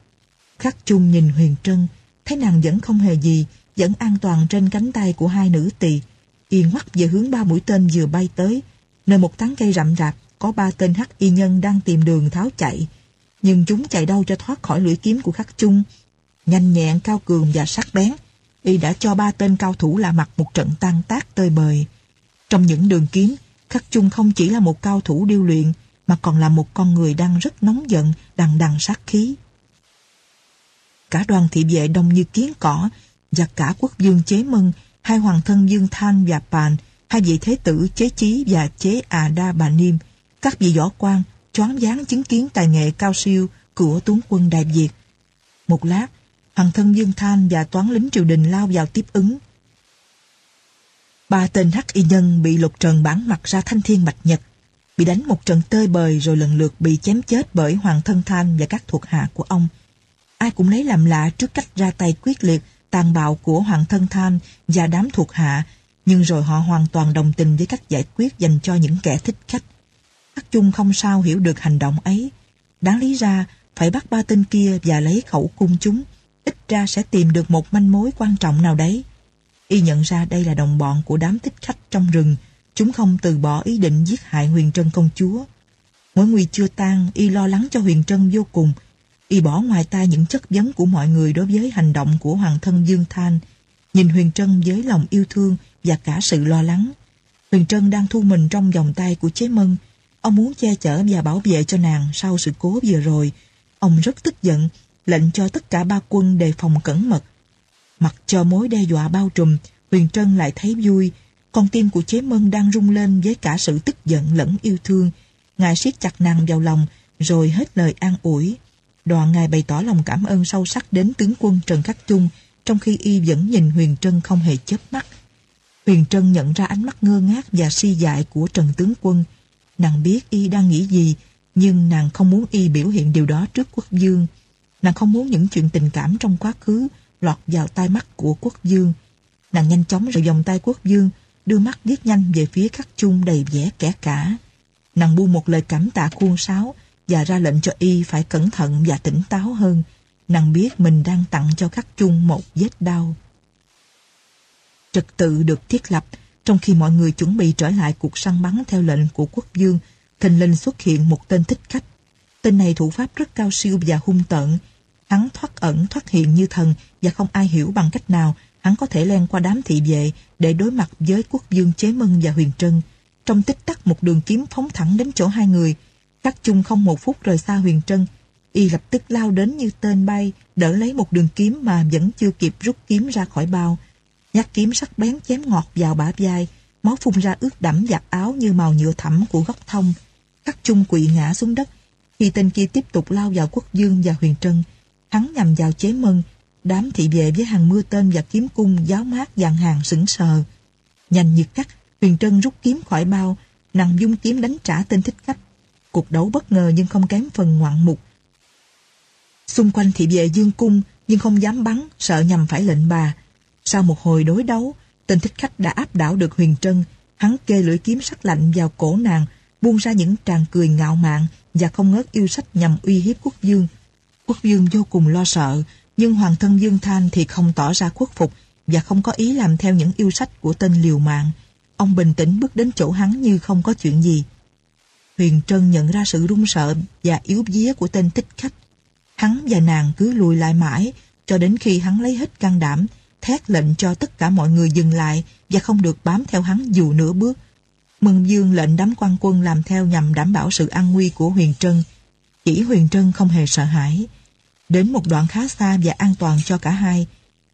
Khắc chung nhìn Huyền Trân thấy nàng vẫn không hề gì vẫn an toàn trên cánh tay của hai nữ tỳ y ngoắt về hướng ba mũi tên vừa bay tới nơi một tán cây rậm rạp có ba tên hắc y nhân đang tìm đường tháo chạy nhưng chúng chạy đâu cho thoát khỏi lưỡi kiếm của khắc chung. Nhanh nhẹn cao cường và sắc bén y đã cho ba tên cao thủ lạ mặt một trận tan tác tơi bời. Trong những đường kiếm khắc chung không chỉ là một cao thủ điêu luyện mà còn là một con người đang rất nóng giận đằng đằng sát khí. Cả đoàn thị vệ đông như kiến cỏ và cả quốc vương chế mân hai hoàng thân Dương than và Bàn, hai vị thế tử chế chí và chế À Đa Bà Niêm, các vị võ quan choáng váng chứng kiến tài nghệ cao siêu của tướng quân Đại Việt. Một lát, hoàng thân Dương Thanh và toán lính triều đình lao vào tiếp ứng. Ba tên hắc y nhân bị lục trần bản mặt ra thanh thiên bạch nhật, bị đánh một trận tơi bời rồi lần lượt bị chém chết bởi hoàng thân Thanh và các thuộc hạ của ông. Ai cũng lấy làm lạ trước cách ra tay quyết liệt tàn bạo của Hoàng Thân Thanh và đám thuộc hạ, nhưng rồi họ hoàn toàn đồng tình với cách giải quyết dành cho những kẻ thích khách. Hắc Chung không sao hiểu được hành động ấy. Đáng lý ra, phải bắt ba tên kia và lấy khẩu cung chúng, ít ra sẽ tìm được một manh mối quan trọng nào đấy. Y nhận ra đây là đồng bọn của đám thích khách trong rừng, chúng không từ bỏ ý định giết hại Huyền Trân công chúa. Mối nguy chưa tan, Y lo lắng cho Huyền Trân vô cùng, y bỏ ngoài tai những chất vấn của mọi người đối với hành động của hoàng thân Dương Thanh, nhìn Huyền Trân với lòng yêu thương và cả sự lo lắng. Huyền Trân đang thu mình trong vòng tay của chế mân. Ông muốn che chở và bảo vệ cho nàng sau sự cố vừa rồi. Ông rất tức giận, lệnh cho tất cả ba quân đề phòng cẩn mật. Mặc cho mối đe dọa bao trùm, Huyền Trân lại thấy vui. Con tim của chế mân đang rung lên với cả sự tức giận lẫn yêu thương. Ngài siết chặt nàng vào lòng, rồi hết lời an ủi. Đoàn ngài bày tỏ lòng cảm ơn sâu sắc đến tướng quân Trần Khắc Chung, trong khi y vẫn nhìn Huyền Trân không hề chớp mắt. Huyền Trân nhận ra ánh mắt ngơ ngác và si dại của Trần tướng quân. Nàng biết y đang nghĩ gì, nhưng nàng không muốn y biểu hiện điều đó trước quốc dương. Nàng không muốn những chuyện tình cảm trong quá khứ lọt vào tai mắt của quốc dương. Nàng nhanh chóng rời vòng tay quốc dương, đưa mắt liếc nhanh về phía khắc chung đầy vẻ kẻ cả. Nàng buông một lời cảm tạ khuôn sáo, và ra lệnh cho y phải cẩn thận và tỉnh táo hơn. Nàng biết mình đang tặng cho khắc chung một vết đau. Trật tự được thiết lập trong khi mọi người chuẩn bị trở lại cuộc săn bắn theo lệnh của quốc dương, thình lình xuất hiện một tên thích khách. Tên này thủ pháp rất cao siêu và hung tợn. Hắn thoát ẩn thoát hiện như thần và không ai hiểu bằng cách nào hắn có thể len qua đám thị vệ để đối mặt với quốc dương chế mân và huyền trân. Trong tích tắc một đường kiếm phóng thẳng đến chỗ hai người, Khắc chung không một phút rời xa huyền trân. Y lập tức lao đến như tên bay, đỡ lấy một đường kiếm mà vẫn chưa kịp rút kiếm ra khỏi bao. Nhát kiếm sắc bén chém ngọt vào bả vai, máu phun ra ướt đẫm giặt áo như màu nhựa thẫm của góc thông. Khắc chung quỵ ngã xuống đất. Khi tên kia tiếp tục lao vào quốc dương và huyền trân, hắn nhằm vào chế mân, đám thị vệ với hàng mưa tên và kiếm cung giáo mát dàn hàng sững sờ. Nhanh như cắt, huyền trân rút kiếm khỏi bao, nàng dung kiếm đánh trả tên thích khách cuộc đấu bất ngờ nhưng không kém phần ngoạn mục. Xung quanh thị vệ dương cung nhưng không dám bắn, sợ nhầm phải lệnh bà. Sau một hồi đối đấu, tên thích khách đã áp đảo được Huyền Trân. Hắn kê lưỡi kiếm sắc lạnh vào cổ nàng, buông ra những tràng cười ngạo mạn và không ngớt yêu sách nhằm uy hiếp quốc dương. Quốc dương vô cùng lo sợ, nhưng hoàng thân Dương Thanh thì không tỏ ra khuất phục và không có ý làm theo những yêu sách của tên liều mạng. Ông bình tĩnh bước đến chỗ hắn như không có chuyện gì. Huyền Trân nhận ra sự run sợ và yếu vía của tên tích khách. Hắn và nàng cứ lùi lại mãi, cho đến khi hắn lấy hết can đảm, thét lệnh cho tất cả mọi người dừng lại và không được bám theo hắn dù nửa bước. Mừng Dương lệnh đám quan quân làm theo nhằm đảm bảo sự an nguy của Huyền Trân. Chỉ Huyền Trân không hề sợ hãi. Đến một đoạn khá xa và an toàn cho cả hai,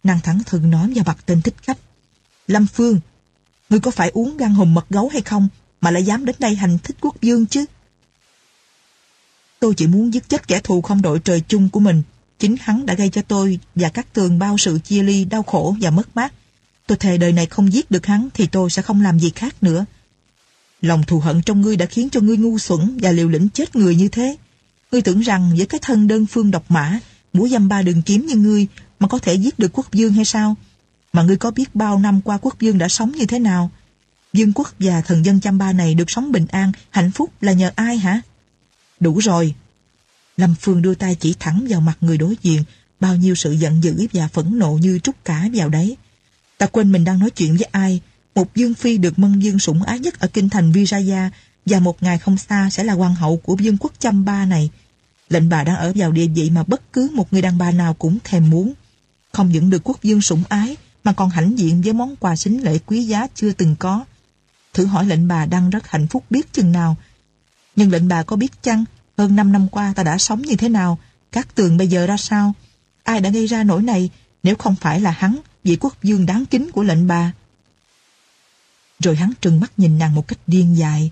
nàng thẳng thừng nói và bật tên thích khách. Lâm Phương, ngươi có phải uống gan hùm mật gấu hay không mà lại dám đến đây hành thích quốc dương chứ? Tôi chỉ muốn giết chết kẻ thù không đội trời chung của mình. Chính hắn đã gây cho tôi và các tường bao sự chia ly, đau khổ và mất mát. Tôi thề đời này không giết được hắn thì tôi sẽ không làm gì khác nữa. Lòng thù hận trong ngươi đã khiến cho ngươi ngu xuẩn và liều lĩnh chết người như thế. Ngươi tưởng rằng với cái thân đơn phương độc mã, mũi dăm ba đường kiếm như ngươi mà có thể giết được quốc dương hay sao? Mà ngươi có biết bao năm qua quốc dương đã sống như thế nào? Dương quốc và thần dân chăm ba này được sống bình an, hạnh phúc là nhờ ai hả? Đủ rồi. Lâm Phương đưa tay chỉ thẳng vào mặt người đối diện, bao nhiêu sự giận dữ và phẫn nộ như trút cả vào đấy. Ta quên mình đang nói chuyện với ai. Một dương phi được mân dương sủng ái nhất ở kinh thành Viraya và một ngày không xa sẽ là hoàng hậu của vương quốc chăm ba này. Lệnh bà đang ở vào địa vị mà bất cứ một người đàn bà nào cũng thèm muốn. Không những được quốc dương sủng ái mà còn hãnh diện với món quà xính lễ quý giá chưa từng có. Thử hỏi lệnh bà đang rất hạnh phúc biết chừng nào. Nhưng lệnh bà có biết chăng hơn 5 năm qua ta đã sống như thế nào, các tường bây giờ ra sao? Ai đã gây ra nỗi này nếu không phải là hắn, vị quốc dương đáng kính của lệnh bà? Rồi hắn trừng mắt nhìn nàng một cách điên dại.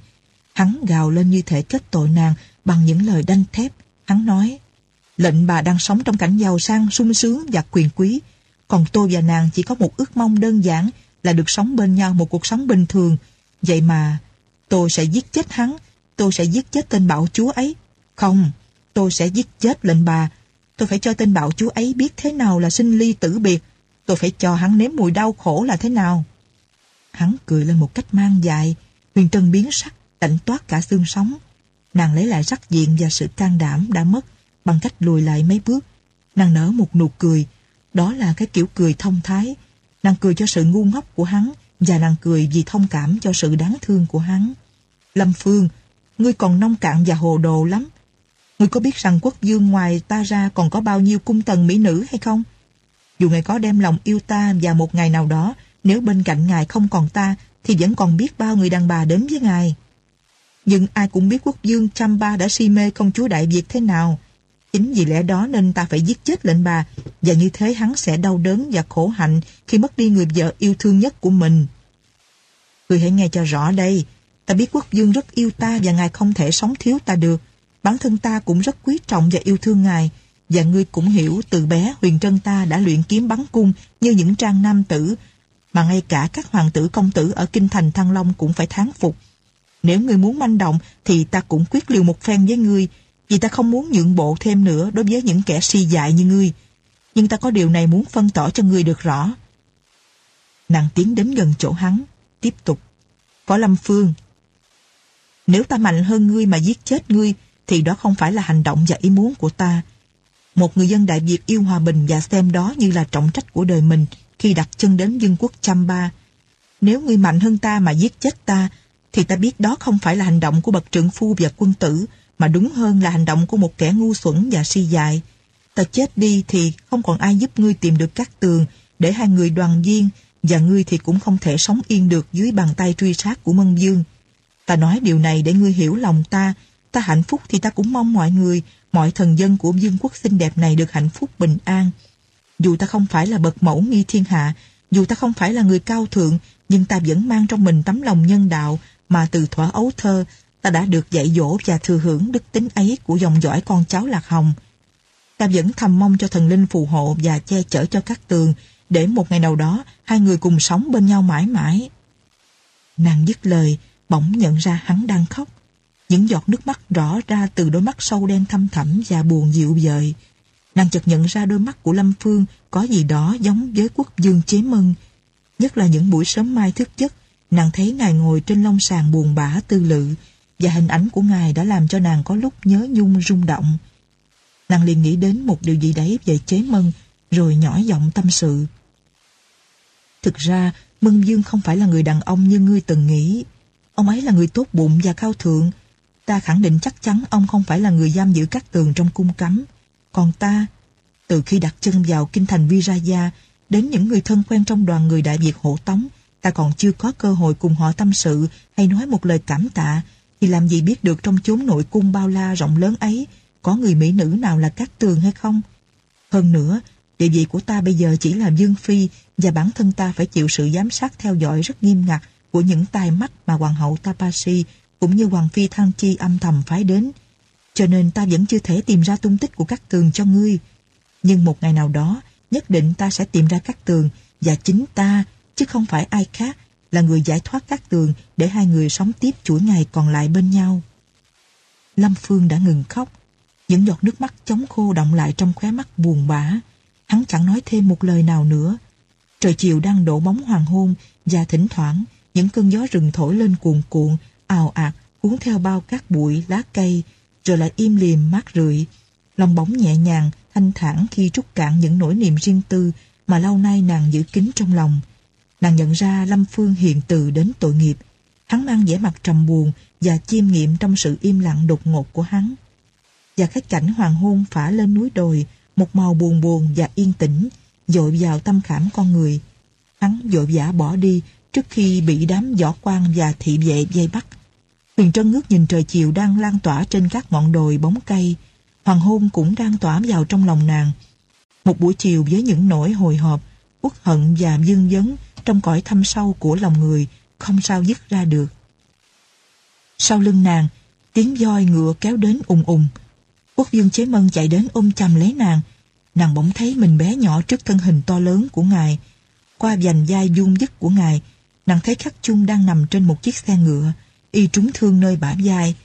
Hắn gào lên như thể kết tội nàng bằng những lời đanh thép. Hắn nói, lệnh bà đang sống trong cảnh giàu sang, sung sướng và quyền quý. Còn tôi và nàng chỉ có một ước mong đơn giản là được sống bên nhau một cuộc sống bình thường. Vậy mà, tôi sẽ giết chết hắn, tôi sẽ giết chết tên bạo chúa ấy. Không, tôi sẽ giết chết lệnh bà. Tôi phải cho tên bạo chúa ấy biết thế nào là sinh ly tử biệt. Tôi phải cho hắn nếm mùi đau khổ là thế nào. Hắn cười lên một cách mang dại. Huyền Trân biến sắc, lạnh toát cả xương sống. Nàng lấy lại sắc diện và sự can đảm đã mất bằng cách lùi lại mấy bước. Nàng nở một nụ cười. Đó là cái kiểu cười thông thái. Nàng cười cho sự ngu ngốc của hắn và nàng cười vì thông cảm cho sự đáng thương của hắn. Lâm Phương, ngươi còn nông cạn và hồ đồ lắm. Ngươi có biết rằng quốc dương ngoài ta ra còn có bao nhiêu cung tần mỹ nữ hay không? Dù ngài có đem lòng yêu ta và một ngày nào đó, nếu bên cạnh ngài không còn ta, thì vẫn còn biết bao người đàn bà đến với ngài. Nhưng ai cũng biết quốc dương Chamba đã si mê công chúa Đại Việt thế nào. Chính vì lẽ đó nên ta phải giết chết lệnh bà, và như thế hắn sẽ đau đớn và khổ hạnh khi mất đi người vợ yêu thương nhất của mình. người hãy nghe cho rõ đây, ta biết quốc dương rất yêu ta và ngài không thể sống thiếu ta được. Bản thân ta cũng rất quý trọng và yêu thương ngài, và ngươi cũng hiểu từ bé huyền trân ta đã luyện kiếm bắn cung như những trang nam tử, mà ngay cả các hoàng tử công tử ở kinh thành Thăng Long cũng phải thán phục. Nếu ngươi muốn manh động thì ta cũng quyết liều một phen với ngươi, vì ta không muốn nhượng bộ thêm nữa đối với những kẻ si dại như ngươi. Nhưng ta có điều này muốn phân tỏ cho ngươi được rõ. Nàng tiến đến gần chỗ hắn, tiếp tục. võ Lâm Phương. Nếu ta mạnh hơn ngươi mà giết chết ngươi, thì đó không phải là hành động và ý muốn của ta. Một người dân Đại Việt yêu hòa bình và xem đó như là trọng trách của đời mình khi đặt chân đến dân quốc Chamba. Nếu ngươi mạnh hơn ta mà giết chết ta, thì ta biết đó không phải là hành động của bậc trượng phu và quân tử, mà đúng hơn là hành động của một kẻ ngu xuẩn và si dại. Ta chết đi thì không còn ai giúp ngươi tìm được các tường để hai người đoàn viên và ngươi thì cũng không thể sống yên được dưới bàn tay truy sát của Mân Dương. Ta nói điều này để ngươi hiểu lòng ta, ta hạnh phúc thì ta cũng mong mọi người, mọi thần dân của dương quốc xinh đẹp này được hạnh phúc bình an. Dù ta không phải là bậc mẫu nghi thiên hạ, dù ta không phải là người cao thượng, nhưng ta vẫn mang trong mình tấm lòng nhân đạo mà từ thuở ấu thơ ta đã được dạy dỗ và thừa hưởng đức tính ấy của dòng dõi con cháu Lạc Hồng. Ta vẫn thầm mong cho thần linh phù hộ và che chở cho các tường để một ngày nào đó hai người cùng sống bên nhau mãi mãi. Nàng dứt lời, bỗng nhận ra hắn đang khóc. Những giọt nước mắt rõ ra từ đôi mắt sâu đen thâm thẳm và buồn dịu dời. Nàng chợt nhận ra đôi mắt của Lâm Phương có gì đó giống với quốc dương chế mân. Nhất là những buổi sớm mai thức giấc, nàng thấy ngài ngồi trên lông sàn buồn bã tư lự và hình ảnh của ngài đã làm cho nàng có lúc nhớ nhung rung động. Nàng liền nghĩ đến một điều gì đấy về chế mân rồi nhỏ giọng tâm sự. Thực ra, Mân Dương không phải là người đàn ông như ngươi từng nghĩ. Ông ấy là người tốt bụng và cao thượng. Ta khẳng định chắc chắn ông không phải là người giam giữ các tường trong cung cấm. Còn ta, từ khi đặt chân vào kinh thành Viraya, đến những người thân quen trong đoàn người Đại Việt hộ tống, ta còn chưa có cơ hội cùng họ tâm sự hay nói một lời cảm tạ, thì làm gì biết được trong chốn nội cung bao la rộng lớn ấy có người mỹ nữ nào là các tường hay không? Hơn nữa, địa vị của ta bây giờ chỉ là dương phi và bản thân ta phải chịu sự giám sát theo dõi rất nghiêm ngặt của những tai mắt mà hoàng hậu Tapashi cũng như hoàng phi Thăng Chi âm thầm phái đến. Cho nên ta vẫn chưa thể tìm ra tung tích của các tường cho ngươi. Nhưng một ngày nào đó, nhất định ta sẽ tìm ra các tường và chính ta, chứ không phải ai khác, là người giải thoát các tường để hai người sống tiếp chuỗi ngày còn lại bên nhau. Lâm Phương đã ngừng khóc. Những giọt nước mắt chống khô động lại trong khóe mắt buồn bã. Hắn chẳng nói thêm một lời nào nữa. Trời chiều đang đổ bóng hoàng hôn và thỉnh thoảng những cơn gió rừng thổi lên cuồn cuộn, ào ạt, cuốn theo bao cát bụi, lá cây, rồi lại im lìm mát rượi. Lòng bóng nhẹ nhàng, thanh thản khi trút cạn những nỗi niềm riêng tư mà lâu nay nàng giữ kín trong lòng. Nàng nhận ra Lâm Phương hiện từ đến tội nghiệp. Hắn mang vẻ mặt trầm buồn và chiêm nghiệm trong sự im lặng đột ngột của hắn. Và cái cảnh hoàng hôn phả lên núi đồi, một màu buồn buồn và yên tĩnh, dội vào tâm khảm con người. Hắn dội vã bỏ đi trước khi bị đám võ quan và thị vệ dây bắt. Huyền Trân ngước nhìn trời chiều đang lan tỏa trên các ngọn đồi bóng cây. Hoàng hôn cũng đang tỏa vào trong lòng nàng. Một buổi chiều với những nỗi hồi hộp, uất hận và dương vấn trong cõi thâm sâu của lòng người không sao dứt ra được. Sau lưng nàng, tiếng voi ngựa kéo đến ùng ùng. Quốc dương chế mân chạy đến ôm chầm lấy nàng. Nàng bỗng thấy mình bé nhỏ trước thân hình to lớn của ngài. Qua vành vai vuông dứt của ngài, nàng thấy khắc chung đang nằm trên một chiếc xe ngựa, y trúng thương nơi bả vai.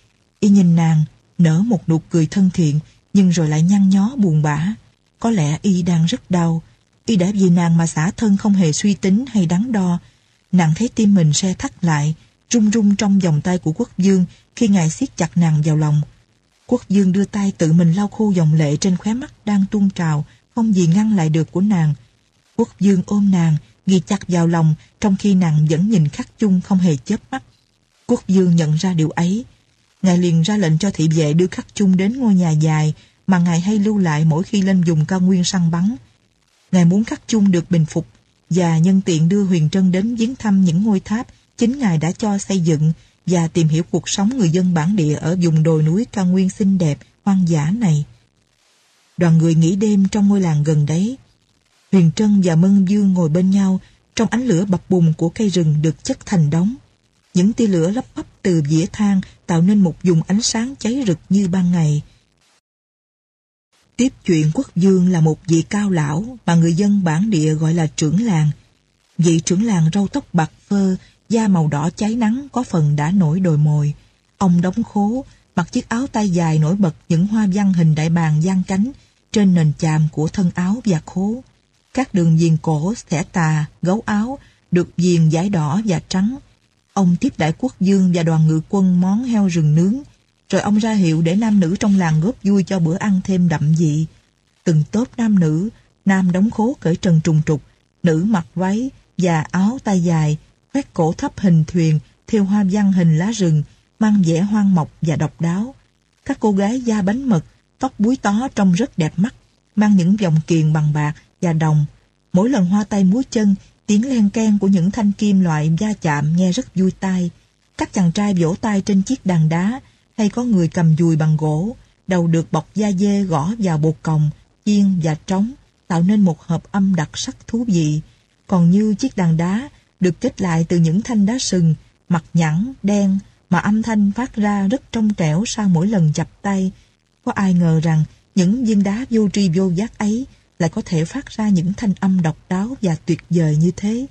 Y nhìn nàng, nở một nụ cười thân thiện, nhưng rồi lại nhăn nhó buồn bã. Có lẽ y đang rất đau. Y đã vì nàng mà xả thân không hề suy tính hay đắn đo. Nàng thấy tim mình xe thắt lại, run run trong vòng tay của quốc dương khi ngài siết chặt nàng vào lòng. Quốc dương đưa tay tự mình lau khô dòng lệ trên khóe mắt đang tuôn trào, không gì ngăn lại được của nàng. Quốc dương ôm nàng, ghi chặt vào lòng trong khi nàng vẫn nhìn khắc chung không hề chớp mắt. Quốc dương nhận ra điều ấy. Ngài liền ra lệnh cho thị vệ đưa khắc chung đến ngôi nhà dài mà ngài hay lưu lại mỗi khi lên dùng cao nguyên săn bắn. Ngài muốn khắc chung được bình phục và nhân tiện đưa Huyền Trân đến viếng thăm những ngôi tháp chính Ngài đã cho xây dựng và tìm hiểu cuộc sống người dân bản địa ở vùng đồi núi cao nguyên xinh đẹp, hoang dã này. Đoàn người nghỉ đêm trong ngôi làng gần đấy. Huyền Trân và Mân Dương ngồi bên nhau trong ánh lửa bập bùng của cây rừng được chất thành đống. Những tia lửa lấp bắp từ dĩa thang tạo nên một vùng ánh sáng cháy rực như ban ngày. Tiếp chuyện quốc dương là một vị cao lão mà người dân bản địa gọi là trưởng làng. Vị trưởng làng râu tóc bạc phơ, da màu đỏ cháy nắng có phần đã nổi đồi mồi. Ông đóng khố, mặc chiếc áo tay dài nổi bật những hoa văn hình đại bàng gian cánh trên nền chàm của thân áo và khố. Các đường viền cổ, xẻ tà, gấu áo được viền dải đỏ và trắng. Ông tiếp đại quốc dương và đoàn ngự quân món heo rừng nướng, rồi ông ra hiệu để nam nữ trong làng góp vui cho bữa ăn thêm đậm vị. Từng tốp nam nữ, nam đóng khố cởi trần trùng trục, nữ mặc váy và áo tay dài, khoét cổ thấp hình thuyền, theo hoa văn hình lá rừng, mang vẻ hoang mộc và độc đáo. Các cô gái da bánh mật, tóc búi tó trông rất đẹp mắt, mang những vòng kiền bằng bạc và đồng. Mỗi lần hoa tay múa chân, tiếng len ken của những thanh kim loại va chạm nghe rất vui tai. Các chàng trai vỗ tay trên chiếc đàn đá, hay có người cầm dùi bằng gỗ, đầu được bọc da dê gõ vào bột còng, chiên và trống, tạo nên một hợp âm đặc sắc thú vị. Còn như chiếc đàn đá được kết lại từ những thanh đá sừng, mặt nhẵn, đen, mà âm thanh phát ra rất trong trẻo sau mỗi lần chập tay. Có ai ngờ rằng những viên đá vô tri vô giác ấy lại có thể phát ra những thanh âm độc đáo và tuyệt vời như thế.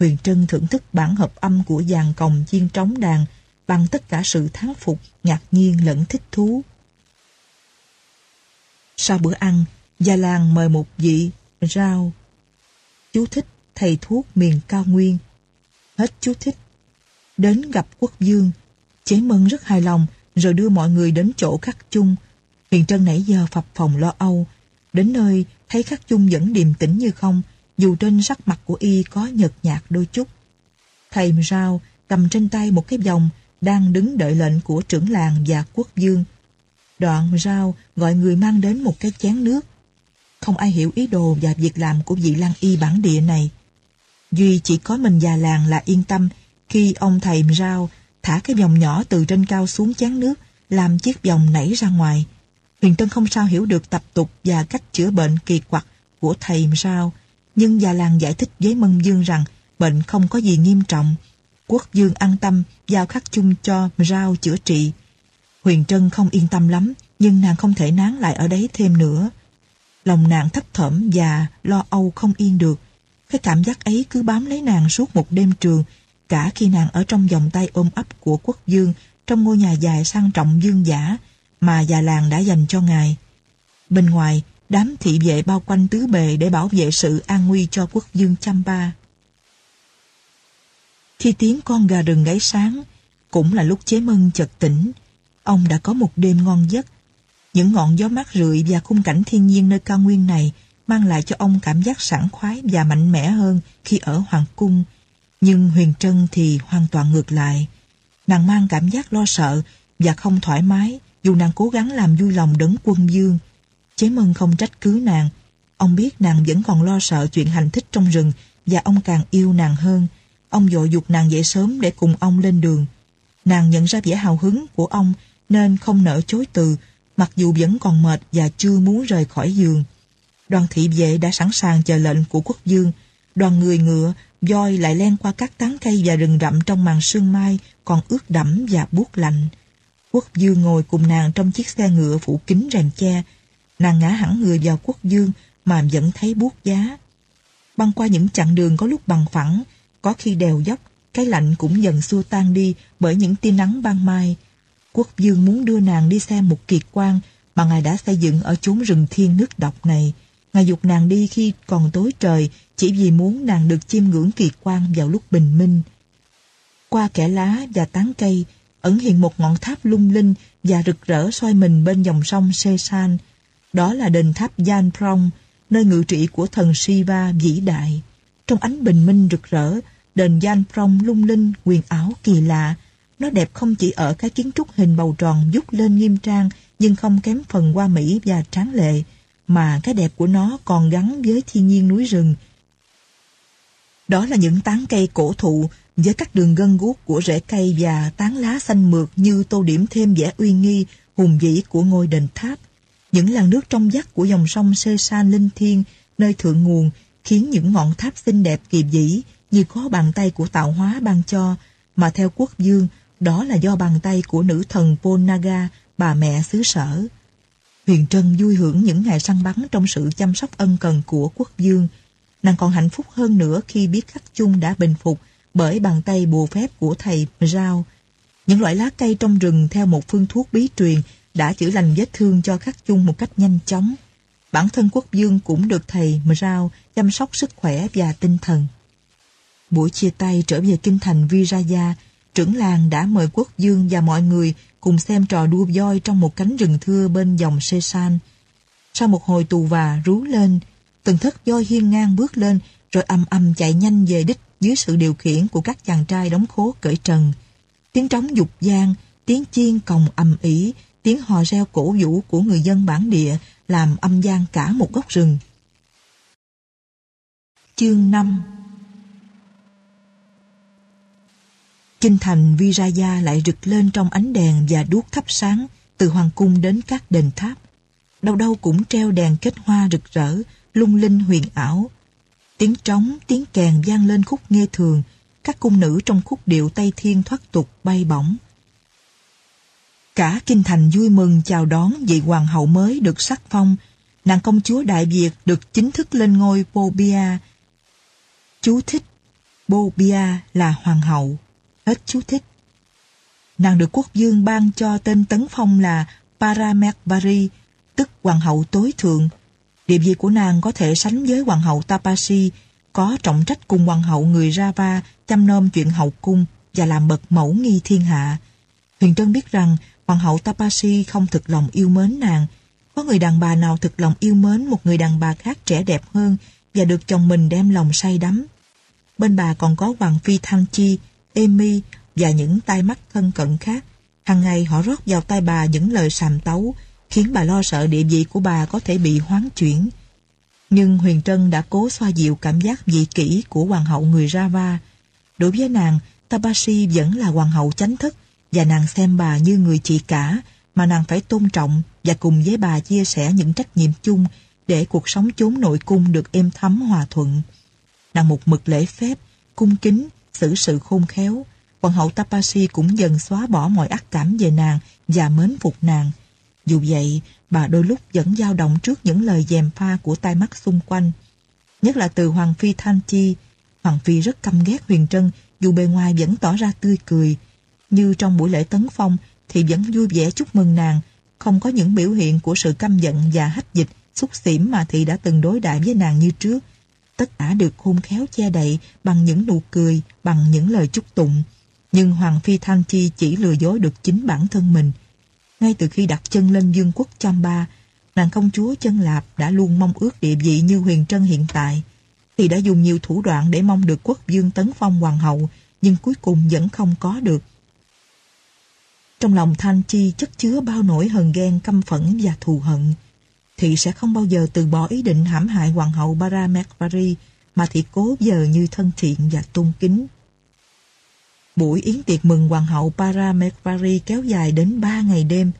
Huyền Trân thưởng thức bản hợp âm của dàn còng chiên trống đàn bằng tất cả sự thán phục, ngạc nhiên lẫn thích thú. Sau bữa ăn, Gia Lan mời một vị rau. Chú thích thầy thuốc miền cao nguyên. Hết chú thích. Đến gặp quốc dương, chế mân rất hài lòng rồi đưa mọi người đến chỗ khắc chung. Huyền Trân nãy giờ phập phòng lo âu. Đến nơi thấy khắc chung vẫn điềm tĩnh như không, dù trên sắc mặt của y có nhợt nhạt đôi chút. Thầy rao cầm trên tay một cái vòng đang đứng đợi lệnh của trưởng làng và quốc dương. Đoạn rao gọi người mang đến một cái chén nước. Không ai hiểu ý đồ và việc làm của vị lang y bản địa này. Duy chỉ có mình già làng là yên tâm khi ông thầy rao thả cái vòng nhỏ từ trên cao xuống chén nước làm chiếc vòng nảy ra ngoài. Huyền Trân không sao hiểu được tập tục và cách chữa bệnh kỳ quặc của thầy sao, nhưng già làng giải thích với Mân Dương rằng bệnh không có gì nghiêm trọng. Quốc Dương an tâm giao khắc chung cho Rao chữa trị. Huyền Trân không yên tâm lắm, nhưng nàng không thể nán lại ở đấy thêm nữa. Lòng nàng thấp thỏm và lo âu không yên được. Cái cảm giác ấy cứ bám lấy nàng suốt một đêm trường, cả khi nàng ở trong vòng tay ôm ấp của quốc dương trong ngôi nhà dài sang trọng dương giả mà già làng đã dành cho ngài. Bên ngoài, đám thị vệ bao quanh tứ bề để bảo vệ sự an nguy cho quốc dương Champa. Khi tiếng con gà rừng gáy sáng, cũng là lúc chế mân chợt tỉnh, ông đã có một đêm ngon giấc. Những ngọn gió mát rượi và khung cảnh thiên nhiên nơi cao nguyên này mang lại cho ông cảm giác sảng khoái và mạnh mẽ hơn khi ở Hoàng Cung. Nhưng Huyền Trân thì hoàn toàn ngược lại. Nàng mang cảm giác lo sợ và không thoải mái dù nàng cố gắng làm vui lòng đấng quân dương. Chế mân không trách cứ nàng. Ông biết nàng vẫn còn lo sợ chuyện hành thích trong rừng và ông càng yêu nàng hơn. Ông dội dục nàng dậy sớm để cùng ông lên đường. Nàng nhận ra vẻ hào hứng của ông nên không nỡ chối từ mặc dù vẫn còn mệt và chưa muốn rời khỏi giường. Đoàn thị vệ đã sẵn sàng chờ lệnh của quốc dương. Đoàn người ngựa, voi lại len qua các tán cây và rừng rậm trong màn sương mai còn ướt đẫm và buốt lạnh. Quốc dương ngồi cùng nàng trong chiếc xe ngựa phủ kính rèm che. Nàng ngã hẳn người vào quốc dương mà vẫn thấy buốt giá. Băng qua những chặng đường có lúc bằng phẳng, có khi đèo dốc, cái lạnh cũng dần xua tan đi bởi những tia nắng ban mai. Quốc dương muốn đưa nàng đi xem một kiệt quan mà ngài đã xây dựng ở chốn rừng thiên nước độc này. Ngài dục nàng đi khi còn tối trời chỉ vì muốn nàng được chiêm ngưỡng kỳ quan vào lúc bình minh. Qua kẻ lá và tán cây ẩn hiện một ngọn tháp lung linh và rực rỡ soi mình bên dòng sông Sesan. Đó là đền tháp Gian Prong, nơi ngự trị của thần Shiva vĩ đại. Trong ánh bình minh rực rỡ, đền Gian Prong lung linh, quyền ảo kỳ lạ. Nó đẹp không chỉ ở cái kiến trúc hình bầu tròn dút lên nghiêm trang nhưng không kém phần hoa mỹ và tráng lệ mà cái đẹp của nó còn gắn với thiên nhiên núi rừng. Đó là những tán cây cổ thụ với các đường gân guốc của rễ cây và tán lá xanh mượt như tô điểm thêm vẻ uy nghi, hùng vĩ của ngôi đền tháp. Những làn nước trong vắt của dòng sông Sê San Linh Thiên nơi thượng nguồn khiến những ngọn tháp xinh đẹp kỳ vĩ như có bàn tay của tạo hóa ban cho, mà theo quốc dương, đó là do bàn tay của nữ thần Ponaga, bà mẹ xứ sở. Huyền Trân vui hưởng những ngày săn bắn trong sự chăm sóc ân cần của quốc dương. Nàng còn hạnh phúc hơn nữa khi biết khắc chung đã bình phục bởi bàn tay bùa phép của thầy Rao. Những loại lá cây trong rừng theo một phương thuốc bí truyền đã chữa lành vết thương cho khắc chung một cách nhanh chóng. Bản thân quốc dương cũng được thầy Rao chăm sóc sức khỏe và tinh thần. Buổi chia tay trở về kinh thành Viraya, trưởng làng đã mời quốc dương và mọi người cùng xem trò đua voi trong một cánh rừng thưa bên dòng Sê San. Sau một hồi tù và rú lên, từng thất voi hiên ngang bước lên rồi âm âm chạy nhanh về đích dưới sự điều khiển của các chàng trai đóng khố cởi trần. Tiếng trống dục gian, tiếng chiên còng ầm ĩ, tiếng hò reo cổ vũ của người dân bản địa làm âm gian cả một góc rừng. Chương 5 Kinh thành Viraya lại rực lên trong ánh đèn và đuốc thắp sáng từ hoàng cung đến các đền tháp. Đâu đâu cũng treo đèn kết hoa rực rỡ, lung linh huyền ảo, Tiếng trống, tiếng kèn vang lên khúc nghe thường, các cung nữ trong khúc điệu Tây Thiên thoát tục bay bổng. Cả kinh thành vui mừng chào đón vị hoàng hậu mới được sắc phong, nàng công chúa Đại Việt được chính thức lên ngôi Bobia. Chú thích Bobia là hoàng hậu. Hết chú thích. Nàng được quốc dương ban cho tên tấn phong là Paramesvari, tức hoàng hậu tối thượng, Địa vị của nàng có thể sánh với hoàng hậu Tapasi, có trọng trách cùng hoàng hậu người Rava chăm nom chuyện hậu cung và làm bậc mẫu nghi thiên hạ. Huyền Trân biết rằng hoàng hậu Tapasi không thực lòng yêu mến nàng. Có người đàn bà nào thực lòng yêu mến một người đàn bà khác trẻ đẹp hơn và được chồng mình đem lòng say đắm. Bên bà còn có hoàng phi Thăng Chi, Emi và những tai mắt thân cận khác. Hằng ngày họ rót vào tai bà những lời sàm tấu, khiến bà lo sợ địa vị của bà có thể bị hoán chuyển. Nhưng Huyền Trân đã cố xoa dịu cảm giác vị kỷ của hoàng hậu người Rava. Đối với nàng, Tabashi vẫn là hoàng hậu chánh thức và nàng xem bà như người chị cả, mà nàng phải tôn trọng và cùng với bà chia sẻ những trách nhiệm chung để cuộc sống chốn nội cung được êm thấm hòa thuận. Nàng một mực lễ phép, cung kính, xử sự khôn khéo. Hoàng hậu Tapashi cũng dần xóa bỏ mọi ác cảm về nàng và mến phục nàng. Dù vậy, bà đôi lúc vẫn dao động trước những lời dèm pha của tai mắt xung quanh. Nhất là từ Hoàng Phi Thanh Chi. Hoàng Phi rất căm ghét Huyền Trân dù bề ngoài vẫn tỏ ra tươi cười. Như trong buổi lễ tấn phong thì vẫn vui vẻ chúc mừng nàng, không có những biểu hiện của sự căm giận và hách dịch, xúc xỉm mà thị đã từng đối đại với nàng như trước. Tất cả được khôn khéo che đậy bằng những nụ cười, bằng những lời chúc tụng. Nhưng Hoàng Phi Thanh Chi chỉ lừa dối được chính bản thân mình. Ngay từ khi đặt chân lên dương quốc Chamba, nàng công chúa chân lạp đã luôn mong ước địa vị như huyền trân hiện tại. Thì đã dùng nhiều thủ đoạn để mong được quốc dương tấn phong hoàng hậu, nhưng cuối cùng vẫn không có được. Trong lòng Thanh Chi chất chứa bao nỗi hờn ghen, căm phẫn và thù hận. Thị sẽ không bao giờ từ bỏ ý định hãm hại hoàng hậu Parameswari mà thị cố giờ như thân thiện và tôn kính. Buổi yến tiệc mừng hoàng hậu Parameswari kéo dài đến ba ngày đêm.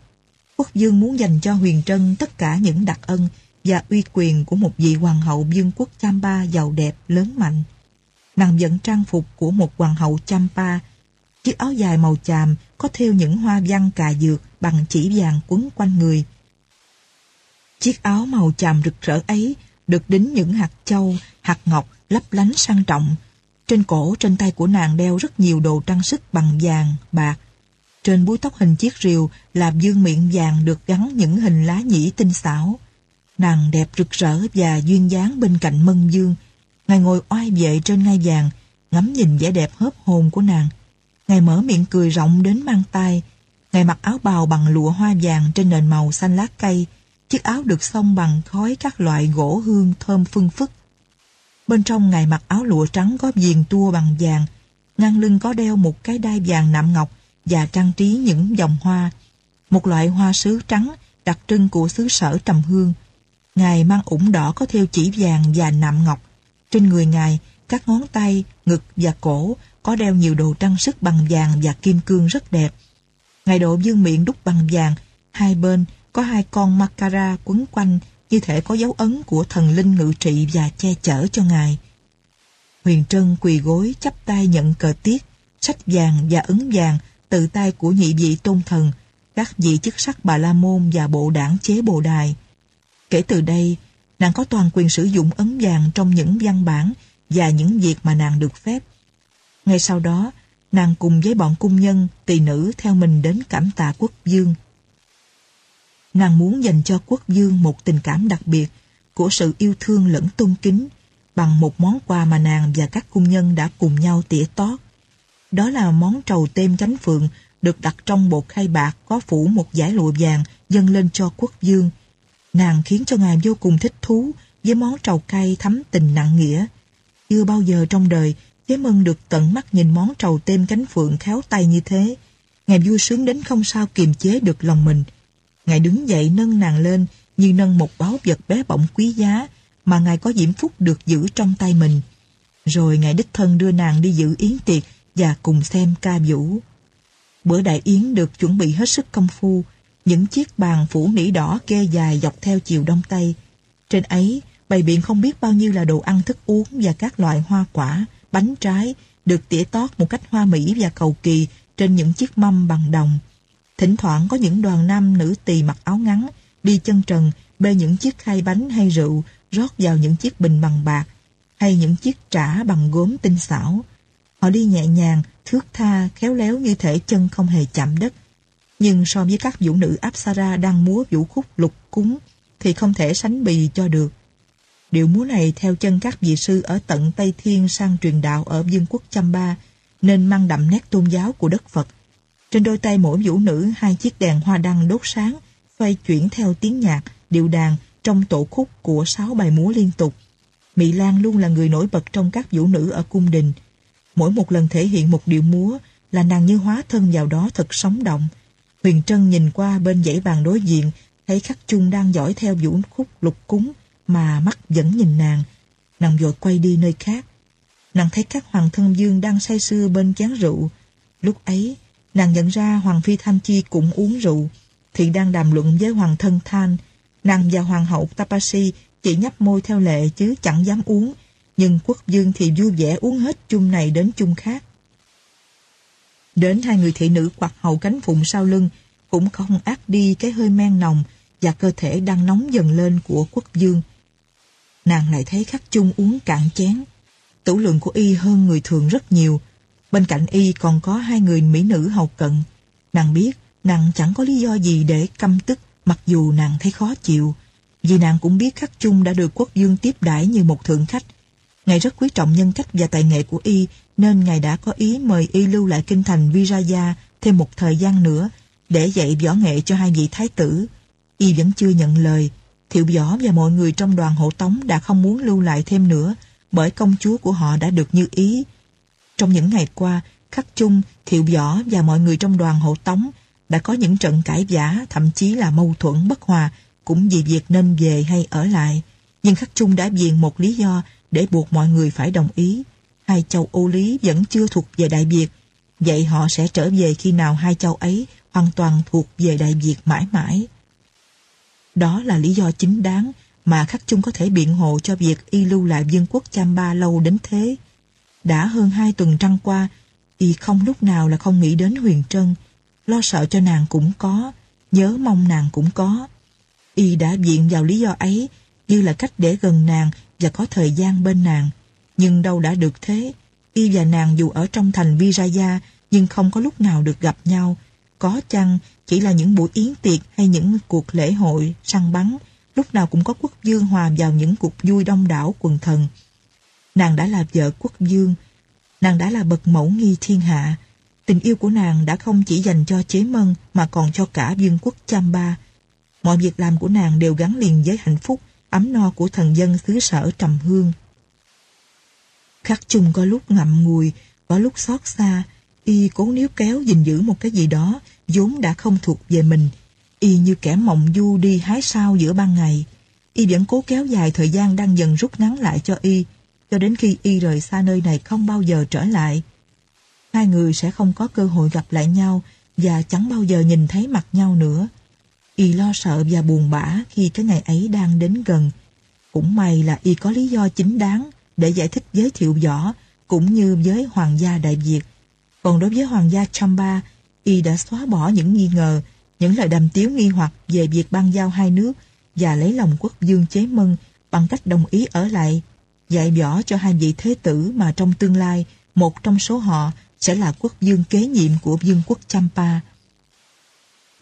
Quốc dương muốn dành cho Huyền Trân tất cả những đặc ân và uy quyền của một vị hoàng hậu vương quốc Champa giàu đẹp, lớn mạnh. Nàng dẫn trang phục của một hoàng hậu Champa, chiếc áo dài màu chàm có thêu những hoa văn cà dược bằng chỉ vàng quấn quanh người. Chiếc áo màu chàm rực rỡ ấy được đính những hạt châu, hạt ngọc lấp lánh sang trọng. Trên cổ, trên tay của nàng đeo rất nhiều đồ trang sức bằng vàng, bạc. Trên búi tóc hình chiếc rìu là dương miệng vàng được gắn những hình lá nhĩ tinh xảo. Nàng đẹp rực rỡ và duyên dáng bên cạnh mân dương. Ngài ngồi oai vệ trên ngai vàng, ngắm nhìn vẻ đẹp hớp hồn của nàng. Ngài mở miệng cười rộng đến mang tay. Ngài mặc áo bào bằng lụa hoa vàng trên nền màu xanh lá cây. Chiếc áo được xông bằng khói các loại gỗ hương thơm phương phức. Bên trong ngài mặc áo lụa trắng có viền tua bằng vàng. Ngang lưng có đeo một cái đai vàng nạm ngọc và trang trí những dòng hoa. Một loại hoa sứ trắng đặc trưng của xứ sở trầm hương. Ngài mang ủng đỏ có thêu chỉ vàng và nạm ngọc. Trên người ngài, các ngón tay, ngực và cổ có đeo nhiều đồ trang sức bằng vàng và kim cương rất đẹp. Ngài độ dương miệng đúc bằng vàng, hai bên có hai con makara quấn quanh như thể có dấu ấn của thần linh ngự trị và che chở cho ngài. Huyền Trân quỳ gối chắp tay nhận cờ tiết, sách vàng và ấn vàng từ tay của nhị vị tôn thần, các vị chức sắc bà la môn và bộ đảng chế bồ đài. Kể từ đây, nàng có toàn quyền sử dụng ấn vàng trong những văn bản và những việc mà nàng được phép. Ngay sau đó, nàng cùng với bọn cung nhân, tỳ nữ theo mình đến cảm tạ quốc dương. Nàng muốn dành cho quốc dương một tình cảm đặc biệt của sự yêu thương lẫn tôn kính bằng một món quà mà nàng và các cung nhân đã cùng nhau tỉa tót. Đó là món trầu tem cánh phượng được đặt trong bột khay bạc có phủ một dải lụa vàng dâng lên cho quốc dương. Nàng khiến cho ngài vô cùng thích thú với món trầu cay thắm tình nặng nghĩa. Chưa bao giờ trong đời Chế Mân được tận mắt nhìn món trầu tem cánh phượng khéo tay như thế. Ngài vui sướng đến không sao kiềm chế được lòng mình. Ngài đứng dậy nâng nàng lên như nâng một báu vật bé bỏng quý giá mà Ngài có diễm phúc được giữ trong tay mình. Rồi Ngài đích thân đưa nàng đi dự yến tiệc và cùng xem ca vũ. Bữa đại yến được chuẩn bị hết sức công phu, những chiếc bàn phủ nỉ đỏ kê dài dọc theo chiều đông tây. Trên ấy, bày biện không biết bao nhiêu là đồ ăn thức uống và các loại hoa quả, bánh trái được tỉa tót một cách hoa mỹ và cầu kỳ trên những chiếc mâm bằng đồng. Thỉnh thoảng có những đoàn nam nữ tỳ mặc áo ngắn, đi chân trần, bê những chiếc khay bánh hay rượu rót vào những chiếc bình bằng bạc, hay những chiếc trả bằng gốm tinh xảo. Họ đi nhẹ nhàng, thước tha, khéo léo như thể chân không hề chạm đất. Nhưng so với các vũ nữ Apsara đang múa vũ khúc lục cúng, thì không thể sánh bì cho được. Điệu múa này theo chân các vị sư ở tận Tây Thiên sang truyền đạo ở vương quốc Chamba, nên mang đậm nét tôn giáo của đất Phật. Trên đôi tay mỗi vũ nữ hai chiếc đèn hoa đăng đốt sáng, xoay chuyển theo tiếng nhạc, điệu đàn trong tổ khúc của sáu bài múa liên tục. Mỹ Lan luôn là người nổi bật trong các vũ nữ ở cung đình. Mỗi một lần thể hiện một điệu múa là nàng như hóa thân vào đó thật sống động. Huyền Trân nhìn qua bên dãy bàn đối diện, thấy khắc chung đang dõi theo vũ khúc lục cúng, mà mắt vẫn nhìn nàng. Nàng vội quay đi nơi khác. Nàng thấy các hoàng thân dương đang say sưa bên chén rượu. Lúc ấy, nàng nhận ra Hoàng Phi Thanh Chi cũng uống rượu. Thị đang đàm luận với hoàng thân Than. Nàng và hoàng hậu Tapasi chỉ nhấp môi theo lệ chứ chẳng dám uống. Nhưng quốc dương thì vui vẻ uống hết chung này đến chung khác. Đến hai người thị nữ quạt hậu cánh phụng sau lưng, cũng không ác đi cái hơi men nồng và cơ thể đang nóng dần lên của quốc dương. Nàng lại thấy khắc chung uống cạn chén. Tủ lượng của y hơn người thường rất nhiều. Bên cạnh y còn có hai người mỹ nữ hầu cận. Nàng biết nàng chẳng có lý do gì để căm tức, mặc dù nàng thấy khó chịu. Vì nàng cũng biết khắc chung đã được quốc dương tiếp đãi như một thượng khách. Ngài rất quý trọng nhân cách và tài nghệ của y, nên Ngài đã có ý mời y lưu lại kinh thành Viraya thêm một thời gian nữa để dạy võ nghệ cho hai vị thái tử. Y vẫn chưa nhận lời. Thiệu võ và mọi người trong đoàn hộ tống đã không muốn lưu lại thêm nữa, bởi công chúa của họ đã được như ý. Trong những ngày qua, khắc chung, thiệu võ và mọi người trong đoàn hộ tống đã có những trận cãi vã, thậm chí là mâu thuẫn bất hòa, cũng vì việc nên về hay ở lại. Nhưng khắc chung đã viện một lý do để buộc mọi người phải đồng ý. Hai châu Ô Lý vẫn chưa thuộc về Đại Việt, vậy họ sẽ trở về khi nào hai châu ấy hoàn toàn thuộc về Đại Việt mãi mãi. Đó là lý do chính đáng mà Khắc Chung có thể biện hộ cho việc y lưu lại vương quốc Chamba lâu đến thế. Đã hơn hai tuần trăng qua, y không lúc nào là không nghĩ đến Huyền Trân, lo sợ cho nàng cũng có, nhớ mong nàng cũng có. Y đã viện vào lý do ấy như là cách để gần nàng và có thời gian bên nàng. Nhưng đâu đã được thế, y và nàng dù ở trong thành Viraya nhưng không có lúc nào được gặp nhau. Có chăng chỉ là những buổi yến tiệc hay những cuộc lễ hội, săn bắn, lúc nào cũng có quốc dương hòa vào những cuộc vui đông đảo quần thần. Nàng đã là vợ quốc dương, nàng đã là bậc mẫu nghi thiên hạ. Tình yêu của nàng đã không chỉ dành cho chế mân mà còn cho cả vương quốc Chamba. Mọi việc làm của nàng đều gắn liền với hạnh phúc, ấm no của thần dân xứ sở trầm hương. Khắc chung có lúc ngậm ngùi, có lúc xót xa, y cố níu kéo gìn giữ một cái gì đó vốn đã không thuộc về mình. Y như kẻ mộng du đi hái sao giữa ban ngày. Y vẫn cố kéo dài thời gian đang dần rút ngắn lại cho y, cho đến khi y rời xa nơi này không bao giờ trở lại. Hai người sẽ không có cơ hội gặp lại nhau và chẳng bao giờ nhìn thấy mặt nhau nữa. Y lo sợ và buồn bã khi cái ngày ấy đang đến gần. Cũng may là Y có lý do chính đáng để giải thích giới thiệu võ cũng như với Hoàng gia Đại Việt. Còn đối với Hoàng gia Chamba, Y đã xóa bỏ những nghi ngờ, những lời đàm tiếu nghi hoặc về việc ban giao hai nước và lấy lòng quốc dương chế mân bằng cách đồng ý ở lại, dạy võ cho hai vị thế tử mà trong tương lai một trong số họ sẽ là quốc dương kế nhiệm của vương quốc Champa.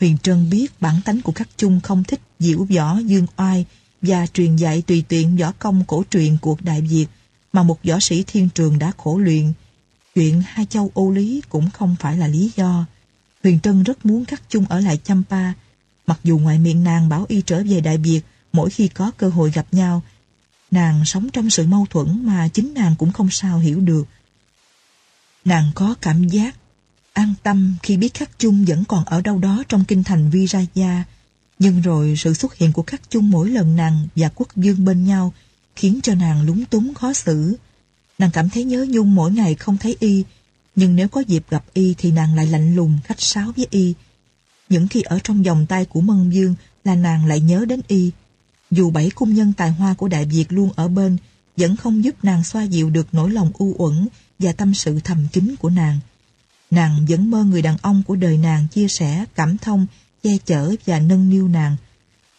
Huyền Trân biết bản tánh của các chung không thích diễu võ dương oai và truyền dạy tùy tiện võ công cổ truyền cuộc Đại Việt mà một võ sĩ thiên trường đã khổ luyện. Chuyện hai châu ô lý cũng không phải là lý do. Huyền Trân rất muốn các chung ở lại Champa, mặc dù ngoài miệng nàng bảo y trở về Đại Việt mỗi khi có cơ hội gặp nhau. Nàng sống trong sự mâu thuẫn mà chính nàng cũng không sao hiểu được. Nàng có cảm giác an tâm khi biết khắc chung vẫn còn ở đâu đó trong kinh thành Viraya. Nhưng rồi sự xuất hiện của khắc chung mỗi lần nàng và quốc dương bên nhau khiến cho nàng lúng túng khó xử. Nàng cảm thấy nhớ nhung mỗi ngày không thấy y, nhưng nếu có dịp gặp y thì nàng lại lạnh lùng khách sáo với y. Những khi ở trong vòng tay của Mân Dương là nàng lại nhớ đến y. Dù bảy cung nhân tài hoa của Đại Việt luôn ở bên, vẫn không giúp nàng xoa dịu được nỗi lòng u uẩn và tâm sự thầm kín của nàng. Nàng vẫn mơ người đàn ông của đời nàng chia sẻ, cảm thông, che chở và nâng niu nàng.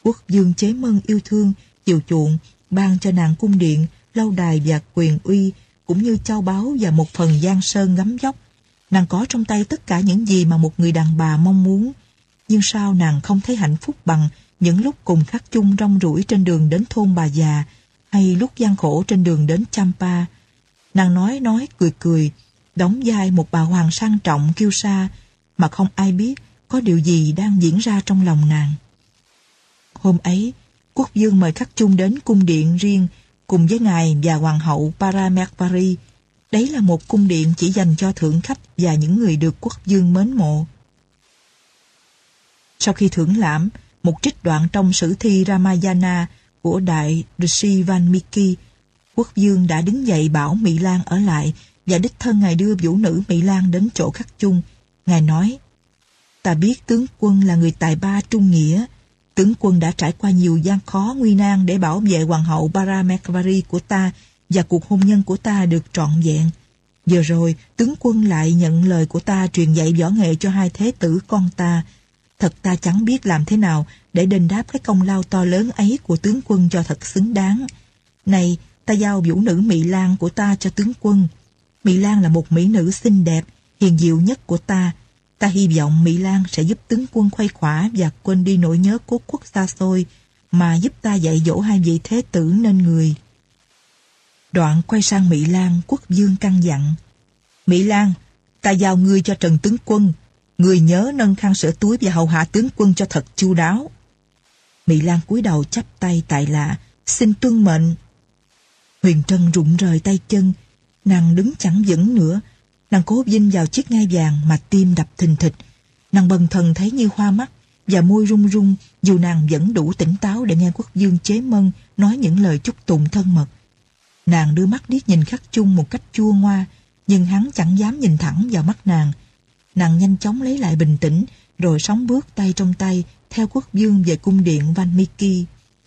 Quốc dương chế mân yêu thương, chiều chuộng, ban cho nàng cung điện, lâu đài và quyền uy, cũng như châu báu và một phần giang sơn ngắm dốc. Nàng có trong tay tất cả những gì mà một người đàn bà mong muốn. Nhưng sao nàng không thấy hạnh phúc bằng những lúc cùng khắc chung rong rủi trên đường đến thôn bà già hay lúc gian khổ trên đường đến Champa. Nàng nói nói cười cười, đóng vai một bà hoàng sang trọng kiêu sa mà không ai biết có điều gì đang diễn ra trong lòng nàng. Hôm ấy, quốc dương mời khắc chung đến cung điện riêng cùng với ngài và hoàng hậu Paramesvari. Đấy là một cung điện chỉ dành cho thượng khách và những người được quốc dương mến mộ. Sau khi thưởng lãm, một trích đoạn trong sử thi Ramayana của đại Rishi Valmiki, quốc dương đã đứng dậy bảo Mỹ Lan ở lại và đích thân ngài đưa vũ nữ Mỹ Lan đến chỗ khắc chung. Ngài nói, Ta biết tướng quân là người tài ba trung nghĩa. Tướng quân đã trải qua nhiều gian khó nguy nan để bảo vệ hoàng hậu Paramekvari của ta và cuộc hôn nhân của ta được trọn vẹn. Giờ rồi, tướng quân lại nhận lời của ta truyền dạy võ nghệ cho hai thế tử con ta. Thật ta chẳng biết làm thế nào để đền đáp cái công lao to lớn ấy của tướng quân cho thật xứng đáng. Này, ta giao vũ nữ Mỹ Lan của ta cho tướng quân. Mỹ Lan là một mỹ nữ xinh đẹp, hiền diệu nhất của ta. Ta hy vọng Mỹ Lan sẽ giúp tướng quân khuây khỏa và quên đi nỗi nhớ cố quốc xa xôi, mà giúp ta dạy dỗ hai vị thế tử nên người. Đoạn quay sang Mỹ Lan, quốc vương căn dặn. Mỹ Lan, ta giao ngươi cho Trần Tướng Quân người nhớ nâng khăn sữa túi và hầu hạ tướng quân cho thật chu đáo. Mỹ Lan cúi đầu chắp tay tại lạ, xin tuân mệnh. Huyền Trân rụng rời tay chân, nàng đứng chẳng vững nữa. Nàng cố vinh vào chiếc ngai vàng mà tim đập thình thịch. Nàng bần thần thấy như hoa mắt và môi run run dù nàng vẫn đủ tỉnh táo để nghe quốc dương chế mân nói những lời chúc tụng thân mật. Nàng đưa mắt điếc nhìn khắc chung một cách chua ngoa, nhưng hắn chẳng dám nhìn thẳng vào mắt nàng. Nàng nhanh chóng lấy lại bình tĩnh, rồi sóng bước tay trong tay theo quốc dương về cung điện Van Miki.